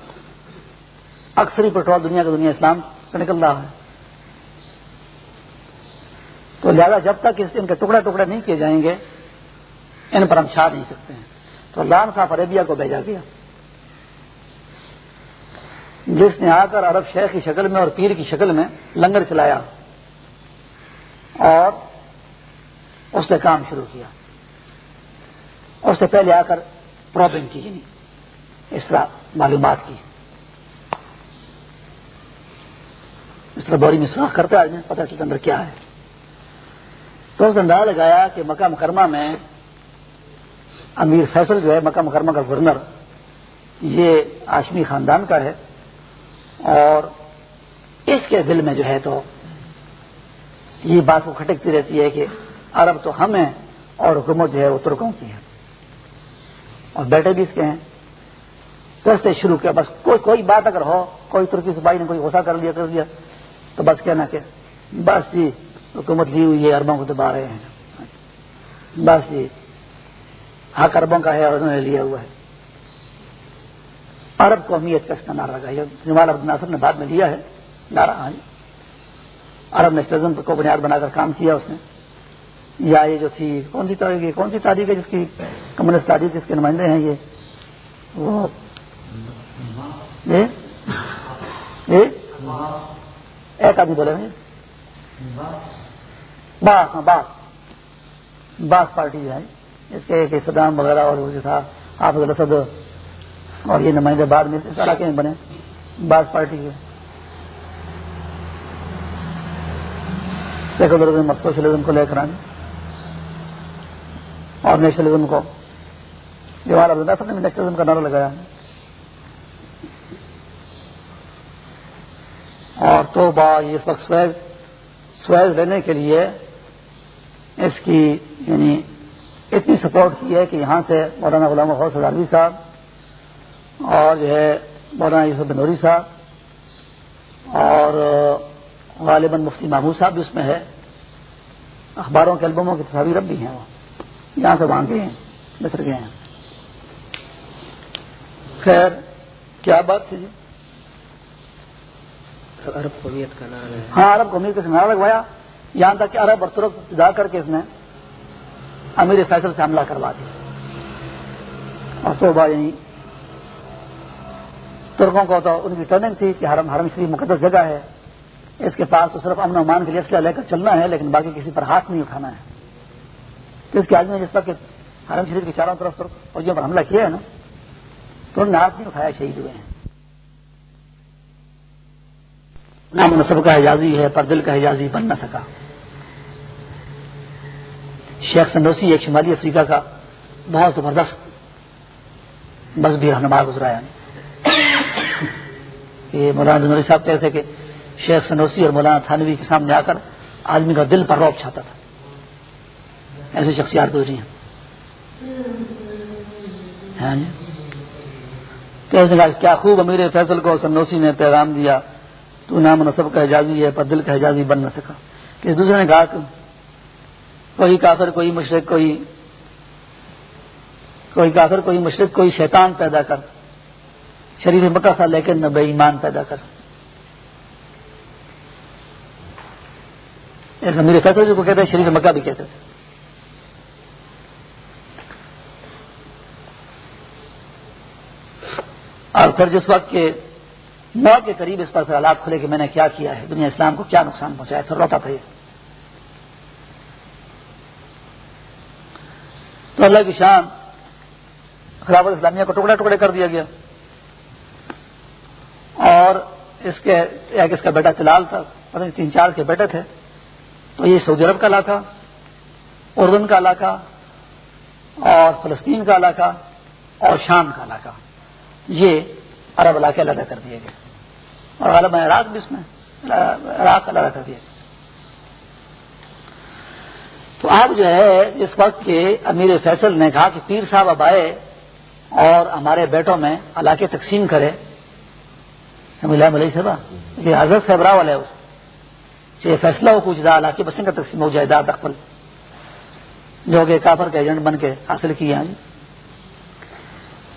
A: اکثر ہی پیٹرول دنیا کا دنیا اسلام سے نکل رہا ہے۔ تو لہذا جب تک ان کے ٹکڑے ٹکڑے نہیں کیے جائیں گے، ان پر ہم چھا نہیں سکتے ہیں۔ تو لان صاحب عربیہ کو بھیجا گیا جس نے آ کر عرب شیخ کی شکل میں اور پیر کی شکل میں لنگر چلایا اور اس نے کام شروع کیا۔ اس سے پہلے آ کر پرابلم کی نہیں اس طرح معلومات کی۔ اس طرح بوری میں سراخ کرتے آدمی، پتہ چلتا اندر کیا ہے۔ تو اس نے اندازہ لگایا کہ مکہ مکرمہ میں امیر فیصل جو ہے، مکہ مکرمہ کا گورنر، یہ آشمی خاندان کا ہے اور اس کے دل میں جو ہے تو یہ بات کو کھٹکتی رہتی ہے کہ عرب تو ہم ہیں اور حکومت جو ہے وہ ترکوں کی ہے اور بیٹے بھی اس کے ہیں۔ تو شروع کیا، بس کوئی کوئی بات اگر ہو، کوئی ترکی سے بھائی نے کوئی غصہ کر لیا کر لیا، تو بس کہنا کہ بس جی حکومت لی ہوئی ہے اربوں کو دبا رہے ہیں۔ بس جی حق اربوں کا ہے اور انہوں نے لیا ہوا ہے۔ عرب قومیت کا اس کا نعرہ لگا جمال عبد ناصر نے بعد میں لیا ہے نعرہ۔ ہاں جی۔ عرب نیشنلزم کو بنیاد بنا کر کام کیا اس نے۔ یا یہ جو تھی، کون سی تاریخ کون سی تاریخ ہے جس کی کمیونسٹ تاریخ جس کے نمائندے ہیں یہ؟ وہ ایک آدمی بولے باس ہاں باس۔ باس پارٹی جو ہے، اس کے ایک صدام وغیرہ اور جو تھا، آپ السد اور یہ نمائندے بعد میں اس علاقے میں بنے۔ باس پارٹی کے سیکولرزم اور سوشلزم کو لے کر آئیں اور نیشنلزم کو جوال عبداللہ صاحب نے نیشنلزم کا نعرہ لگایا۔ اور تو با یہ اس وقت سویز سویز لینے کے لیے اس کی یعنی اتنی سپورٹ کی ہے کہ یہاں سے مولانا غلام غوث ہزاروی صاحب اور جو ہے مولانا یوسف بنوری صاحب اور غالباً مفتی محمود صاحب بھی اس میں ہے۔ اخباروں کے البموں کی تصاویر اب بھی ہیں وہ۔ یہاں سے وہاں گئے ہیں مصر گئے ہیں۔ خیر کیا بات تھی جی؟
B: عرب قومیت کا نام ہے۔
A: ہاں عرب قومیت کا نعرہ لگوایا۔ یہاں تک کہ عرب اور ترک جا کر کے اس نے امیر فیصل سے حملہ کروا دیا۔ اور تو بھائی یعنی ترکوں کو تو ان کی ٹرننگ تھی کہ حرم حرم شریف مقدس جگہ ہے۔ اس کے پاس تو صرف امن و امان کے لیے اسلحہ لے کر چلنا ہے، لیکن باقی کسی پر ہاتھ نہیں اٹھانا ہے۔ تو اس کے آدمی نے جس وقت حرم شریف کی چاروں طرف اور جب حملہ کیا ہے نا، تو انہوں نے ہاتھ نہیں اٹھایا، شہید ہوئے ہیں۔ نام نصب کا حجازی ہے پر دل کا حجازی بن نہ سکا۔ شیخ سندوسی ایک شمالی افریقہ کا بہت زبردست بس بھی رہنما گزرا ہے۔ کہ مولانا بنوری صاحب کہتے تھے کہ شیخ سنوسی اور مولانا تھانوی کے سامنے آ کر آدمی کا دل پر روپ چھاتا تھا۔ ایسی شخصیات گزری ہیں۔ ہاں جی۔ تو اس نے کہا کیا خوب امیر فیصل کو سنوسی نے پیغام دیا۔ تو نام نصب کا اعجازی ہے، پر دل کا اعجازی بن نہ سکا۔ کہ دوسرے نے کہا کہ کوئی کافر، کوئی مشرق کوئی کوئی کافر، کوئی مشرق کوئی شیطان پیدا کر۔ شریف مکہ سا لیکن نہ بے ایمان پیدا کر۔ ایسا میرے فیصلے جی کو کہتے ہیں، شریف مکہ بھی کہتے تھے۔ اور پھر جس وقت کے موت کے قریب اس پر پھر حالات کھلے کہ میں نے کیا کیا ہے؟ دنیا اسلام کو کیا نقصان پہنچایا پھر روتا تھا یہ تو اللہ کی شان خلافت اسلامیہ کو ٹکڑے ٹکڑے کر دیا گیا۔ اور اس کے ایک اس کا بیٹا تلال تھا، پتہ نہیں تین چار کے بیٹے تھے۔ تو یہ سعودی عرب کا علاقہ، اردن کا علاقہ، اور فلسطین کا علاقہ، اور شام کا علاقہ۔ یہ عرب علاقے علیحدہ کر دیے گئے۔ اور غالب عراق بھی اس میں عراق علیحدہ کر دیا گیا تو آپ جو ہے اس وقت کے امیر فیصل نے کہا کہ پیر صاحب اب آئے اور ہمارے بیٹوں میں علاقے تقسیم کرے ملئی صاحب یہ حضرت صاحب راول ہے اس۔ چاہے فیصلہ ہو کچھ دا علاقے بسنگ کا تقسیم ہو جائے، داد اقبل۔ جو کہ کافر کے ایجنٹ بن کے حاصل کیے ہیں۔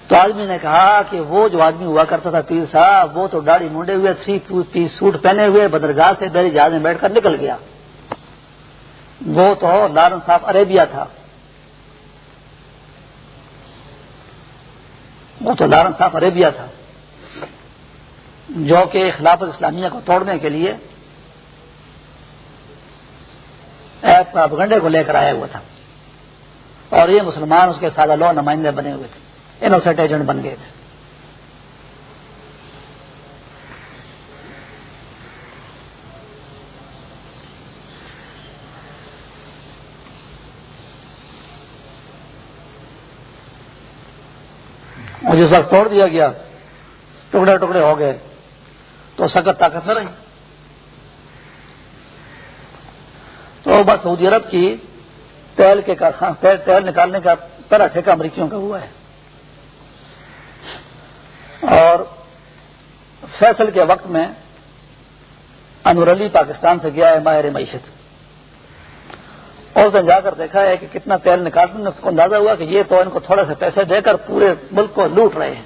A: تو آدمی نے کہا کہ وہ جو آدمی ہوا کرتا تھا پیر صاحب، وہ تو داڑھی مونڈے ہوئے، تھری پیس سوٹ پہنے ہوئے، بدرگاہ سے بحری جہاز میں بیٹھ کر نکل گیا۔ وہ تو لارن صاحب عربیہ تھا۔ وہ تو لارن صاحب عربیہ تھا۔ جو کہ خلافت اسلامیہ کو توڑنے کے لیے گنڈے کو لے کر آیا ہوا تھا۔ اور یہ مسلمان اس کے سادہ لو نمائندے بنے ہوئے تھے۔ انوسٹ ایجنٹ بن گئے تھے اور جس وقت توڑ دیا گیا ٹکڑے ٹکڑے ہو گئے تو سخت طاقت نہ رہی تو بس سعودی عرب کی تیل کے تیل نکالنے کا پہلا ٹھیکہ امریکیوں کا ہوا ہے اور فیصل کے وقت میں انور علی پاکستان سے گیا ہے ماہر معیشت۔ اور اس نے جا کر دیکھا ہے کہ کتنا تیل نکالتے ہیں، اس کو اندازہ ہوا کہ یہ تو ان کو تھوڑے سے پیسے دے کر پورے ملک کو لوٹ رہے ہیں۔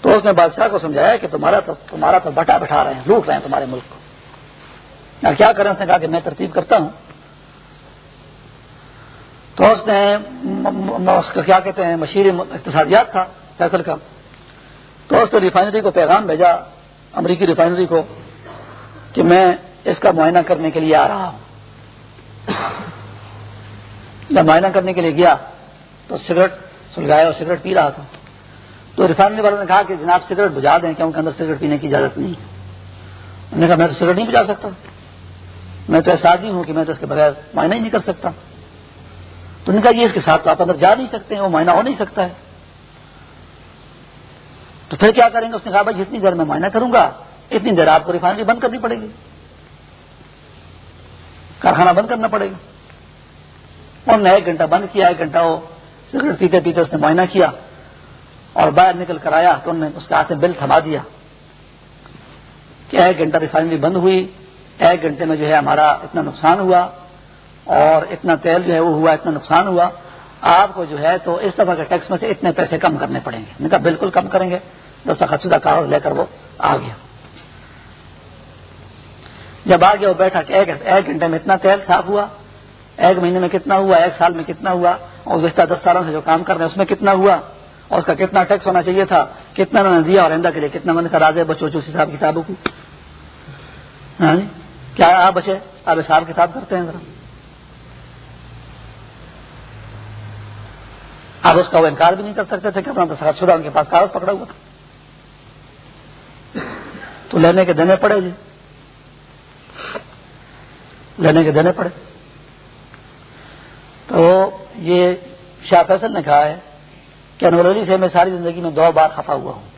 A: تو اس نے بادشاہ کو سمجھایا کہ تمہارا تو تمہارا تو بٹا بٹھا رہے ہیں، لوٹ رہے ہیں تمہارے ملک کو۔ کیا کریں؟ اس نے کہا کہ میں ترتیب کرتا ہوں۔ تو اس نے اس کا کیا کہتے ہیں، مشیر اقتصادیات تھا، فیصل کا۔ تو اس نے ریفائنری کو پیغام بھیجا، امریکی ریفائنری کو، کہ میں اس کا معائنہ کرنے کے لیے آ رہا ہوں۔ جب معائنہ کرنے کے لیے گیا، تو سگریٹ سلگایا اور سگریٹ پی رہا تھا۔ تو ریفائنری والوں نے کہا کہ جناب سگریٹ بجا دیں کیونکہ اندر سگریٹ پینے کی اجازت نہیں ہے۔ نے کہا، میں تو سگریٹ نہیں بجا سکتا۔ میں تو ایسا آدمی ہوں کہ میں تو اس کے بغیر معائنہ ہی نہیں کر سکتا۔ تو نے کہا یہ اس کے ساتھ تو آپ اندر جا نہیں سکتے ہیں، وہ معائنہ ہو نہیں سکتا ہے۔ تو پھر کیا کریں گے؟ اس نے کہا بھائی جتنی دیر میں معائنہ کروں گا، اتنی دیر آپ کو ریفائنری بند کرنی پڑے گی۔ کارخانہ بند کرنا پڑے گا۔ انہوں نے ایک گھنٹہ بند کیا، ایک گھنٹہ وہ سگریٹ پیتے پیتے اس نے معائنہ کیا اور باہر نکل کر آیا تو انہوں نے اس کے ہاتھ میں بل تھما دیا۔ کہ ایک گھنٹہ ریفائنری بند ہوئی، ایک گھنٹے میں جو ہے ہمارا اتنا نقصان ہوا۔ اور اتنا تیل جو ہے وہ ہوا، اتنا نقصان ہوا۔ آپ کو جو ہے تو اس دفعہ کے ٹیکس میں سے اتنے پیسے کم کرنے پڑیں گے۔ نہیں کہا بالکل کم کریں گے۔ دستخط شدہ کاغذ لے کر وہ آ گیا۔ جب آ گیا وہ بیٹھا کہ ایک گھنٹے میں اتنا تیل صاف ہوا، ایک مہینے میں کتنا ہوا، ایک سال میں کتنا ہوا، اور گزشتہ دس سالوں سے جو کام کر رہے ہیں اس میں کتنا ہوا، اور اس کا کتنا ٹیکس ہونا چاہیے تھا، کتنا انہوں نے دیا اور آئندہ کے لیے کتنا من کا راز ہے، بچوں، چوسی صاحب کتابوں کو؟ ہاں جی؟ کیا آپ بچے؟ آپ حساب کتاب کرتے ہیں ذرا۔ آپ اس کا وہ انکار بھی نہیں کر سکتے تھے کہ اپنا دستخط شدہ ان کے پاس کاغذ پکڑا ہوا تھا۔ تو لینے کے دینے پڑے جی۔ لینے کے دینے پڑے۔ تو یہ شاہ فیصل نے کہا ہے کہ انور علی سے میں ساری زندگی میں دو بار خفا ہوا ہوں۔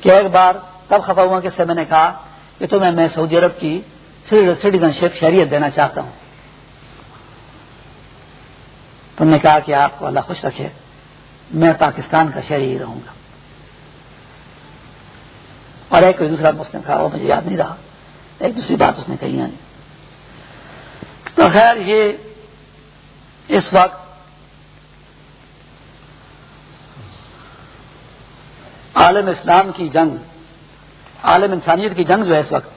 A: کہ ایک بار تب خفا ہوا کہ سے میں نے کہا کہ تمہیں میں سعودی عرب کی سٹیزن شپ شہریت دینا چاہتا ہوں۔ تم نے کہا کہ آپ کو اللہ خوش رکھے، میں پاکستان کا شہری ہی رہوں گا۔ اور ایک دوسرا اس نے کہا وہ مجھے یاد نہیں رہا۔ ایک دوسری بات اس نے کہی یعنی۔ تو خیر، یہ اس وقت عالم اسلام کی جنگ، عالم انسانیت کی جنگ جو ہے اس وقت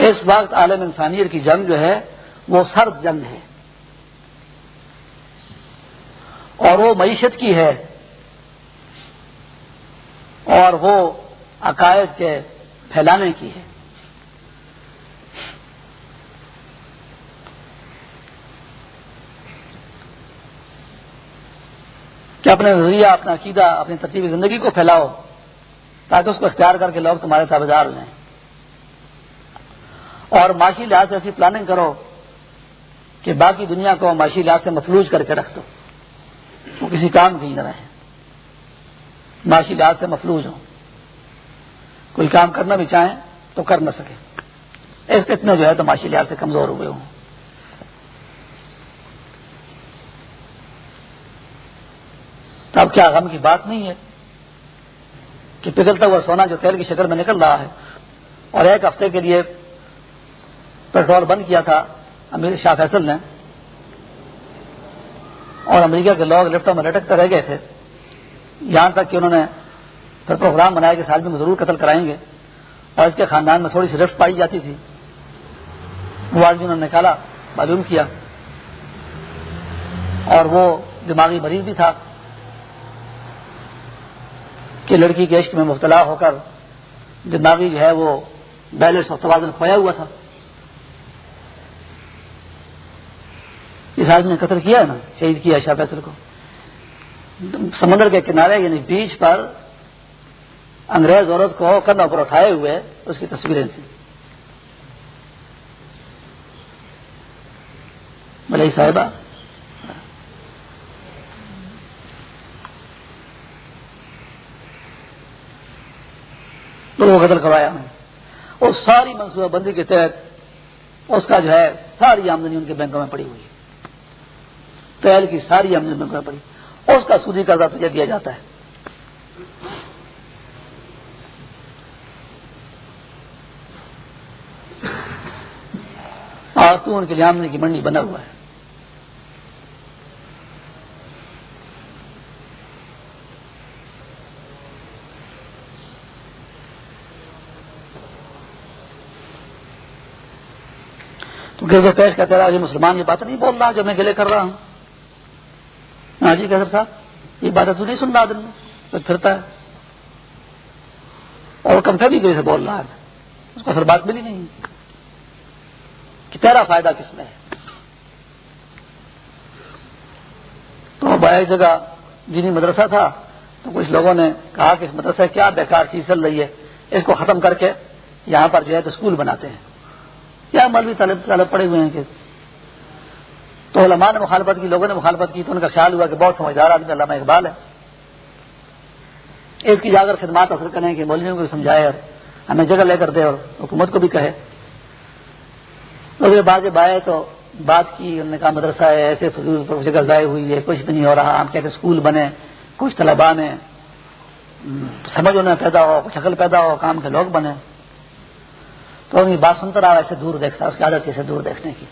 A: اس وقت عالم انسانیت کی جنگ جو ہے، وہ سرد جنگ ہے۔ اور وہ معیشت کی ہے اور وہ عقائد کے پھیلانے کی ہے۔ کہ اپنے نظریہ اپنا عقیدہ، اپنی ترتیب زندگی کو پھیلاؤ تاکہ اس کو اختیار کر کے لوگ تمہارے تابے دار اور معاشی لحاظ سے ایسی پلاننگ کرو کہ باقی دنیا کو معاشی لحاظ سے مفلوج کر کے رکھ دو۔ وہ کسی کام کی نہ رہے معاشی لحاظ سے مفلوج ہوں۔ کوئی کام کرنا بھی چاہیں تو کر نہ سکے۔ اتنے جو ہے تو معاشی لحاظ سے کمزور ہوئے ہوں۔ تو اب کیا غم کی بات نہیں ہے کہ پگھلتا ہوا سونا جو تیل کی شکل میں نکل رہا ہے اور ایک ہفتے کے لیے پیٹرول بند کیا تھا، امیر شاہ فیصل نے اور امریکہ کے لوگ لفٹوں میں لٹکتے رہ گئے تھے۔ یہاں تک کہ انہوں نے پھر پروگرام بنایا کہ سال میں ضرور قتل کرائیں گے۔ اور اس کے خاندان میں تھوڑی سی رفٹ پائی جاتی تھی۔ وہ آدمی انہوں نے نکالا، معلوم کیا۔ اور وہ دماغی مریض بھی تھا کہ لڑکی کے عشق میں مبتلا ہو کر دماغی جو ہے وہ بیلنس اور توازن کھویا ہوا تھا۔ اس آدمی نے قتل کیا ہے نا، شہید کیا شاہ فیصل کو۔ سمندر کے کنارے یعنی بیچ پر انگریز عورت کو کندھا پر اٹھائے ہوئے اس کی تصویریں تھیں۔ بھلے صاحبہ۔ وہ قتل کروایا اور ساری منصوبہ بندی کے تحت اس کا جو ہے ساری آمدنی ان کے بینکوں میں پڑی ہوئی ہے۔ تیل کی ساری آمدنی بینکوں میں پڑی اور اس کا سودی قرضہ تجھے دیا جاتا ہے۔ اور تو ان کے لیے آمدنی کی منڈی بنا ہوا ہے۔ گرجا پیش کہتے رہا مسلمان، یہ بات نہیں بول رہا جو میں گلے کر رہا ہوں۔ ہاں جی کیسر صاحب، یہ بات تو نہیں سن رہا دن میں پھرتا ہے۔ اور کمفے بھی سے بول رہا ہے، اس کو اثر بات ملی نہیں۔ کہ تیرا فائدہ کس میں ہے؟ تو ایک جگہ جی دینی مدرسہ تھا، تو کچھ لوگوں نے کہا کہ اس مدرسے کیا بیکار چیز چل رہی ہے، اس کو ختم کر کے یہاں پر جو ہے تو اسکول بناتے ہیں۔ کیا مولوی طالب طالب پڑے ہوئے ہیں کہ تو علماء نے مخالفت کی، لوگوں نے مخالفت کی، تو ان کا خیال ہوا کہ بہت سمجھدار آدمی علامہ اقبال ہے۔ اس کی جاگر خدمات حاصل کریں کہ مولویوں کو سمجھائے اور ہمیں جگہ لے کر دے اور حکومت کو بھی کہے۔ بعد جب آئے تو بات کی، انہوں نے کہا مدرسہ ہے، ایسے فضول جگہ ضائع ہوئی ہے، کچھ بھی نہیں ہو رہا، ہم کہتے اسکول بنے، کچھ طلبا میں سمجھ ہونا پیدا ہو، کچھ عقل پیدا ہو، کام کے لوگ بنے۔ تو ان کی بات سنتا رہا، ایسے دور دیکھتا، اس کی عادت ایسے دور دیکھنے کی۔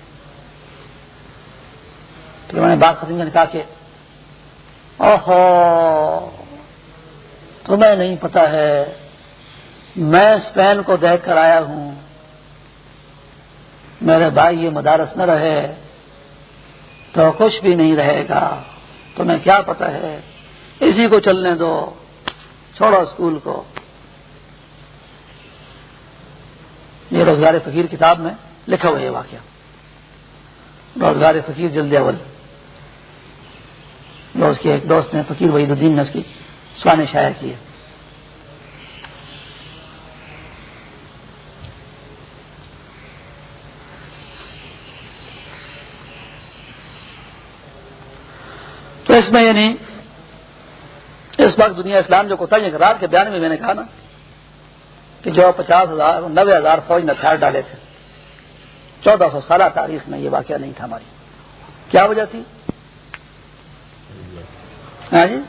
A: پھر میں نے بات ختم نے کہا کہ اوہو تمہیں نہیں پتا ہے میں اسپین کو دیکھ کر آیا ہوں میرے بھائی یہ مدارس نہ رہے تو کچھ بھی نہیں رہے گا تمہیں کیا پتا ہے اسی کو چلنے دو چھوڑو اسکول کو یہ روزگار فقیر کتاب میں لکھا ہوا یہ واقعہ روزگار فقیر جلد اول جو اس کے ایک دوست نے، فقیر وحید الدین نے اس کی سوان شائع کی ہے۔ تو اس میں یعنی اس وقت دنیا اسلام جو کوتا رات کے بیان میں میں نے کہا نا کہ جو پچاس ہزار نبے ہزار فوج نے ہتھیار ڈالے تھے، چودہ سو سالہ تاریخ میں یہ واقعہ نہیں تھا ہماری۔ کیا وجہ تھی؟ ہاں جی؟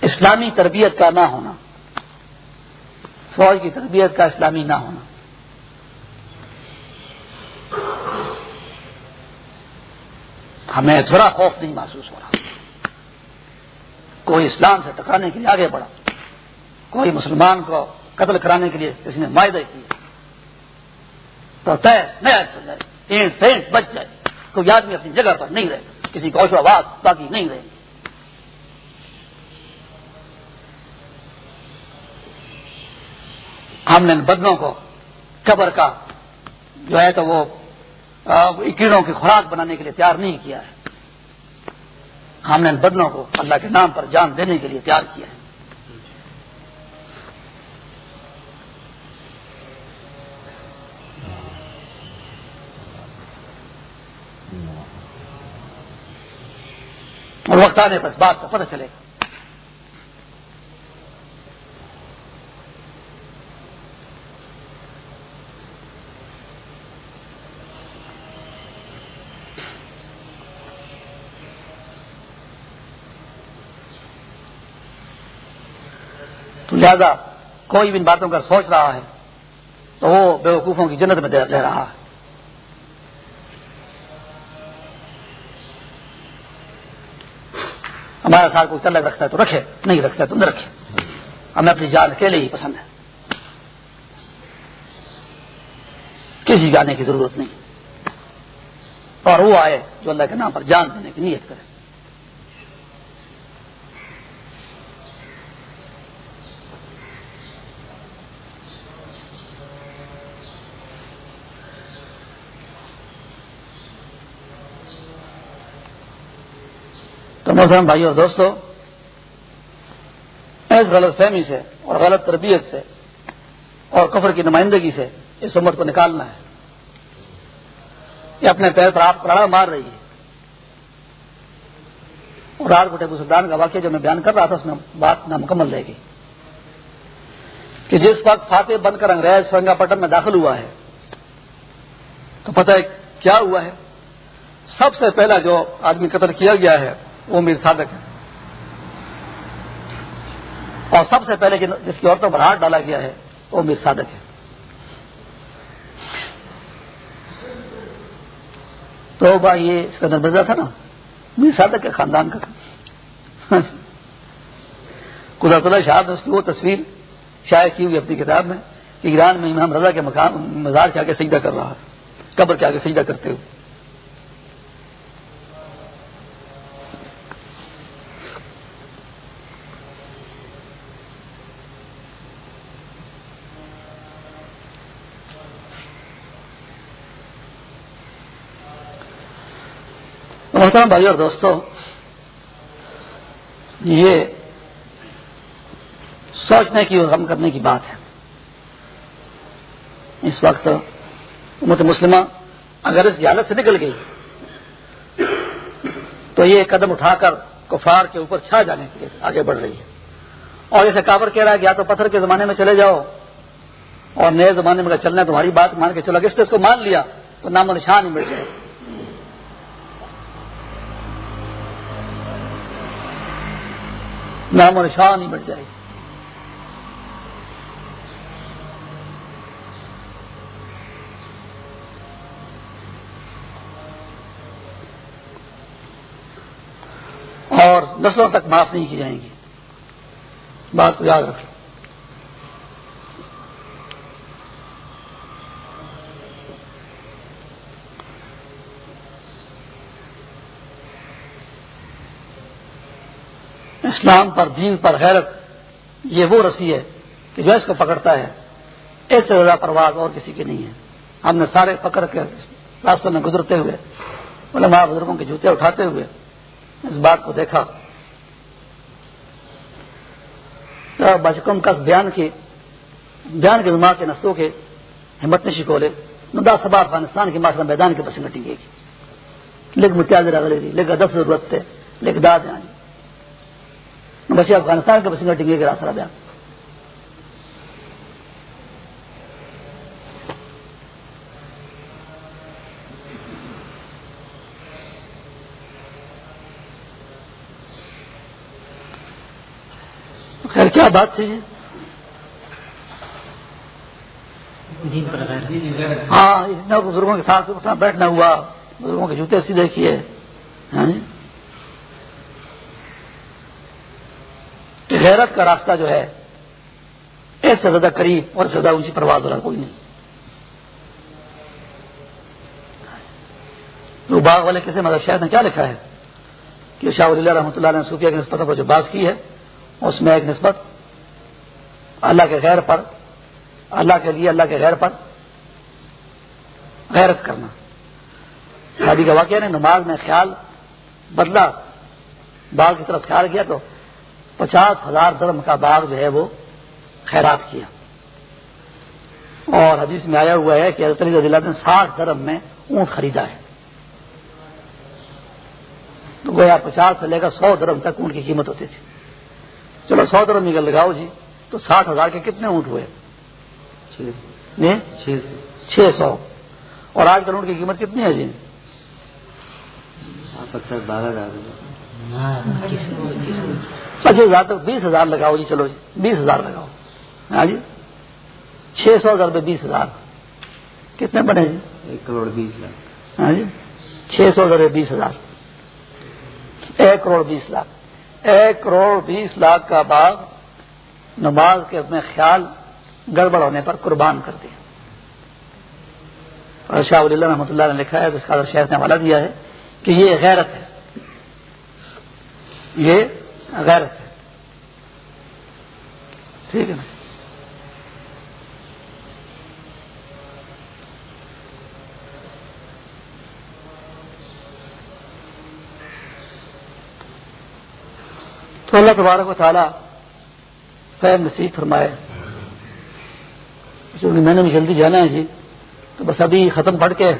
A: اسلامی تربیت کا نہ ہونا۔ فوج کی تربیت کا اسلامی نہ ہونا۔ ہمیں ذرا خوف نہیں محسوس ہو رہا۔ کوئی اسلام سے ٹکرانے کے لیے آگے بڑھا۔ کوئی مسلمان کو قتل کرانے کے لیے کسی نے معاہدے کیے۔ تو طے نیا چل جائے۔ اینٹ سینٹ بچ جائے۔ کوئی آدمی اپنی جگہ پر نہیں رہے، کسی کو آواز باقی نہیں رہے۔ ہم نے بدنوں کو قبر کا جو ہے تو وہ کیڑوں کی خوراک بنانے کے لیے تیار نہیں کیا ہے۔ ہم نے بدنوں کو اللہ کے نام پر جان دینے کے لیے تیار کیا ہے۔ اور وقت آنے پر بات کا پتہ چلے گا۔ لہذا کوئی بھی ان باتوں کا سوچ رہا ہے تو وہ بے وقوفوں کی جنت میں دے رہا ہے۔ ہمارا ساتھ کوئی الگ رکھتا ہے تو رکھے، نہیں رکھتا ہے تو نہ رکھے۔ ہمیں اپنی جان اکیلے ہی پسند ہے۔ کسی جانے کی ضرورت نہیں۔ اور وہ آئے جو اللہ کے نام پر جان دینے کی نیت کرے۔ تو مسلم بھائی اور دوستو اس غلط فہمی سے اور غلط تربیت سے اور کفر کی نمائندگی سے اس امت کو نکالنا ہے۔ یہ اپنے پیر پر آپ کڑا مار رہی ہے۔ اور رات کو ٹیبو سلطان کا واقعہ جو میں بیان کر رہا تھا، اس میں بات نامکمل رہے گی کہ جس وقت فاتح بند کر انگریز سرنگا پٹن میں داخل ہوا ہے، تو پتہ ہے کیا ہوا ہے؟ سب سے پہلا جو آدمی قتل کیا گیا ہے وہ میر صادق ہے۔ اور سب سے پہلے جس کی عورتوں پر ہاتھ ڈالا گیا ہے وہ میر صادق ہے۔ تو بھائی یہ اس کا نربزہ تھا نا۔ میر صادق کے خاندان کا۔ تھا قدرت اللہ شاہ نے اس کی وہ تصویر شائع کی ہوئی اپنی کتاب میں کہ ایران میں امام رضا کے مقام مزار کے آگے سجدہ کر رہا ہے، قبر کے آگے سجدہ کرتے ہوئے۔ محترم بھائی اور دوستو، یہ سوچنے کی اور غم کرنے کی بات ہے۔ اس وقت امت مسلمہ اگر اس حالت سے نکل گئی تو یہ قدم اٹھا کر کفار کے اوپر چھا جانے کے لیے آگے بڑھ رہی ہے۔ اور جیسے کابر کہہ رہا ہے کہ یا تو پتھر کے زمانے میں چلے جاؤ اور نئے زمانے میں چلنا ہے تمہاری بات مان کے چلو، اگر اس کو مان لیا تو نام و نشان ہی مل جائے نام و نشان ہی بٹ جائے گی۔ اور نسلوں تک معاف نہیں کی جائیں گی۔ بات کو یاد رکھ لو اسلام پر، دین پر غیرت، یہ وہ رسی ہے کہ جو اس کو پکڑتا ہے۔ اس سے زیادہ پرواز اور کسی کی نہیں ہے۔ ہم نے سارے پکڑ کے راستوں میں گزرتے ہوئے، علماء بزرگوں کے جوتے اٹھاتے ہوئے اس بات کو دیکھا۔ بچکم کس بیان کے بیان کے دماغ کے نسلوں کے ہمت نشی کو لے ندا سبا افغانستان کے ماسر میدان کے پسند ٹنگے گی لکھ متیاز رگلے لکھ دس ضرورت تھے لکھ داد یعنی۔ بچے افغانستان کے پسند ٹنگے گی راسرا بیان خیر، کیا بات تھی؟ ہاں اتنا بزرگوں کے ساتھ اٹھنا بیٹھنا ہوا، بزرگوں کے جوتے سیدھے کیے ہاں جی؟ غیرت کا راستہ جو ہے، اس سے زیادہ قریب اور زیادہ اونچی پرواز والا کوئی نہیں۔ تو باغ والے کسی مدد شہر نے کیا لکھا ہے؟ کہ شاہ اللہ رحمۃ اللہ نے صوفیہ کی نسبتوں پر جو بات کی ہے، اس میں ایک نسبت، اللہ کے غیر پر، اللہ کے لیے اللہ کے غیر پر غیرت کرنا۔ شادی کا واقعہ نے نماز میں خیال بدلا، باغ کی طرف خیال کیا تو پچاس ہزار درم کا باغ جو ہے وہ خیرات کیا۔ اور حدیث میں آیا ہوا ہے کہ حضرت علی اللہ نے ساٹھ درم میں اونٹ خریدا ہے۔ تو گویا پچاس سے لے کر سو درم تک اونٹ کی قیمت ہوتی تھی۔ چلو سو درم نکل لگاؤ جی تو ساٹھ ہزار کے کتنے اونٹ ہوئے؟ چھ سو۔ اور آج کل اونٹ کی قیمت کتنی ہے جی؟
B: بارہ ہزار۔
A: پچیس ہزار تک بیس ہزار لگاؤ جی چلو جی بیس ہزار لگاؤ۔ ہاں جی چھ سو ہزار روپے بیس ہزار۔ کتنے بنے جی؟
B: ایک کروڑ بیس لاکھ۔
A: ہاں جی چھ سو ہزار بیس ہزار۔ ایک کروڑ بیس لاکھ۔ ایک کروڑ بیس لاکھ کا باغ نماز کے اپنے خیال گڑبڑ ہونے پر قربان کر دیا۔ اور شاہ اللہ رحمۃ اللہ نے لکھا ہے جس کا شیخ نے حوالہ دیا ہے کہ یہ غیرت ہے۔ یہ غیرت ہے ٹھیک ہے نا؟ تو اللہ تبارک و تعالیٰ فہم نصیب فرمائے، چونکہ میں نے بھی جلدی جانا ہے جی تو بس ابھی ختم پڑھ کے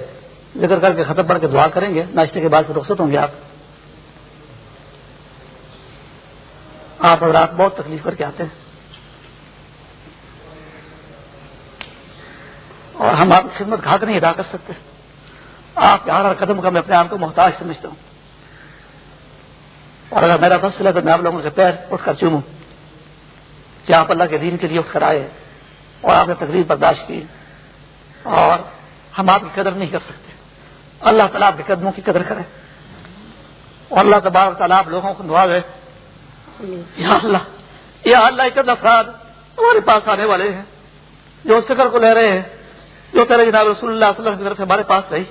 A: ذکر کر کے ختم پڑھ کے دعا کریں گے، ناشتے کے بعد پھر رخصت ہوں گے آپ۔ ہاں، آپ رات بہت تکلیف کر کے آتے ہیں۔ اور ہم آپ کی خدمت کھا نہیں ادا کر سکتے۔ آپ ہر ہر قدم کا میں اپنے آپ کو محتاج سمجھتا ہوں۔ اور اگر میرا فصل ہے تو میں آپ لوگوں کے پیر اٹھ کر چوموں۔ کہ آپ اللہ کے دین کے لیے اٹھ کر آئے اور آپ نے تقریب برداشت کی اور ہم آپ کی قدر نہیں کر سکتے۔ اللہ تعالیٰ آپ کے قدموں کی قدر کرے۔ اور اللہ تبار تعالیٰ آپ لوگوں کو نوازے یا اللہ یا اللہ، ایک افراد ہمارے پاس آنے والے ہیں، جو اس فکر کو لے رہے ہیں، جو تیرے جناب رسول اللہ صلی اللہ کی طرف ہمارے پاس رہی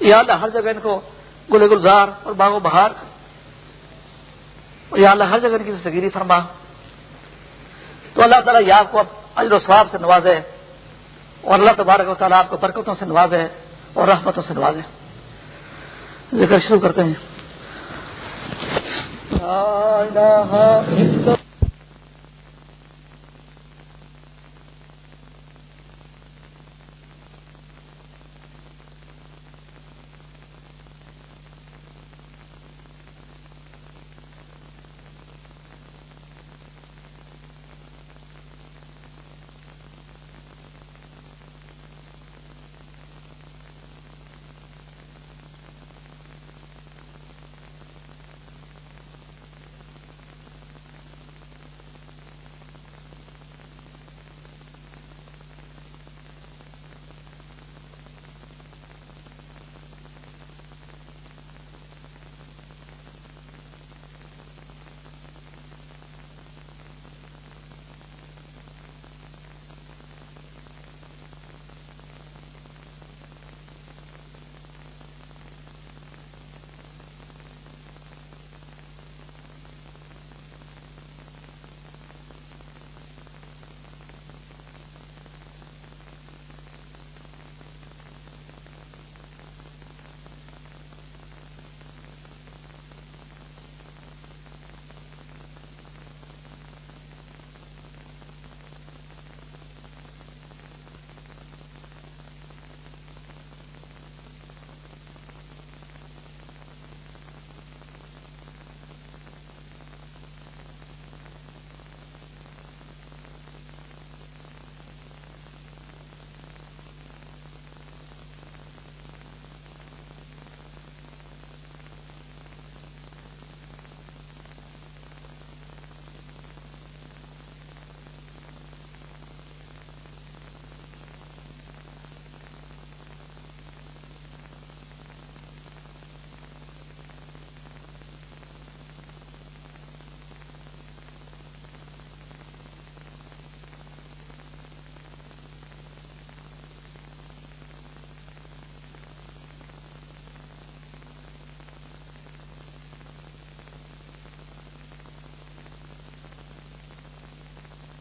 A: یا اللہ، ہر جگہ ان کو گل گلزار اور باغ و بہار یا اللہ، ہر جگہ کی سگیری فرما۔ تو اللہ تعالیٰ یہ آپ کو اجر و ثواب سے نوازے اور اللہ تبارک و تعالیٰ آپ کو برکتوں سے نوازے اور رحمتوں سے نوازے ذکر شروع کرتے ہیں۔ لا إله إلا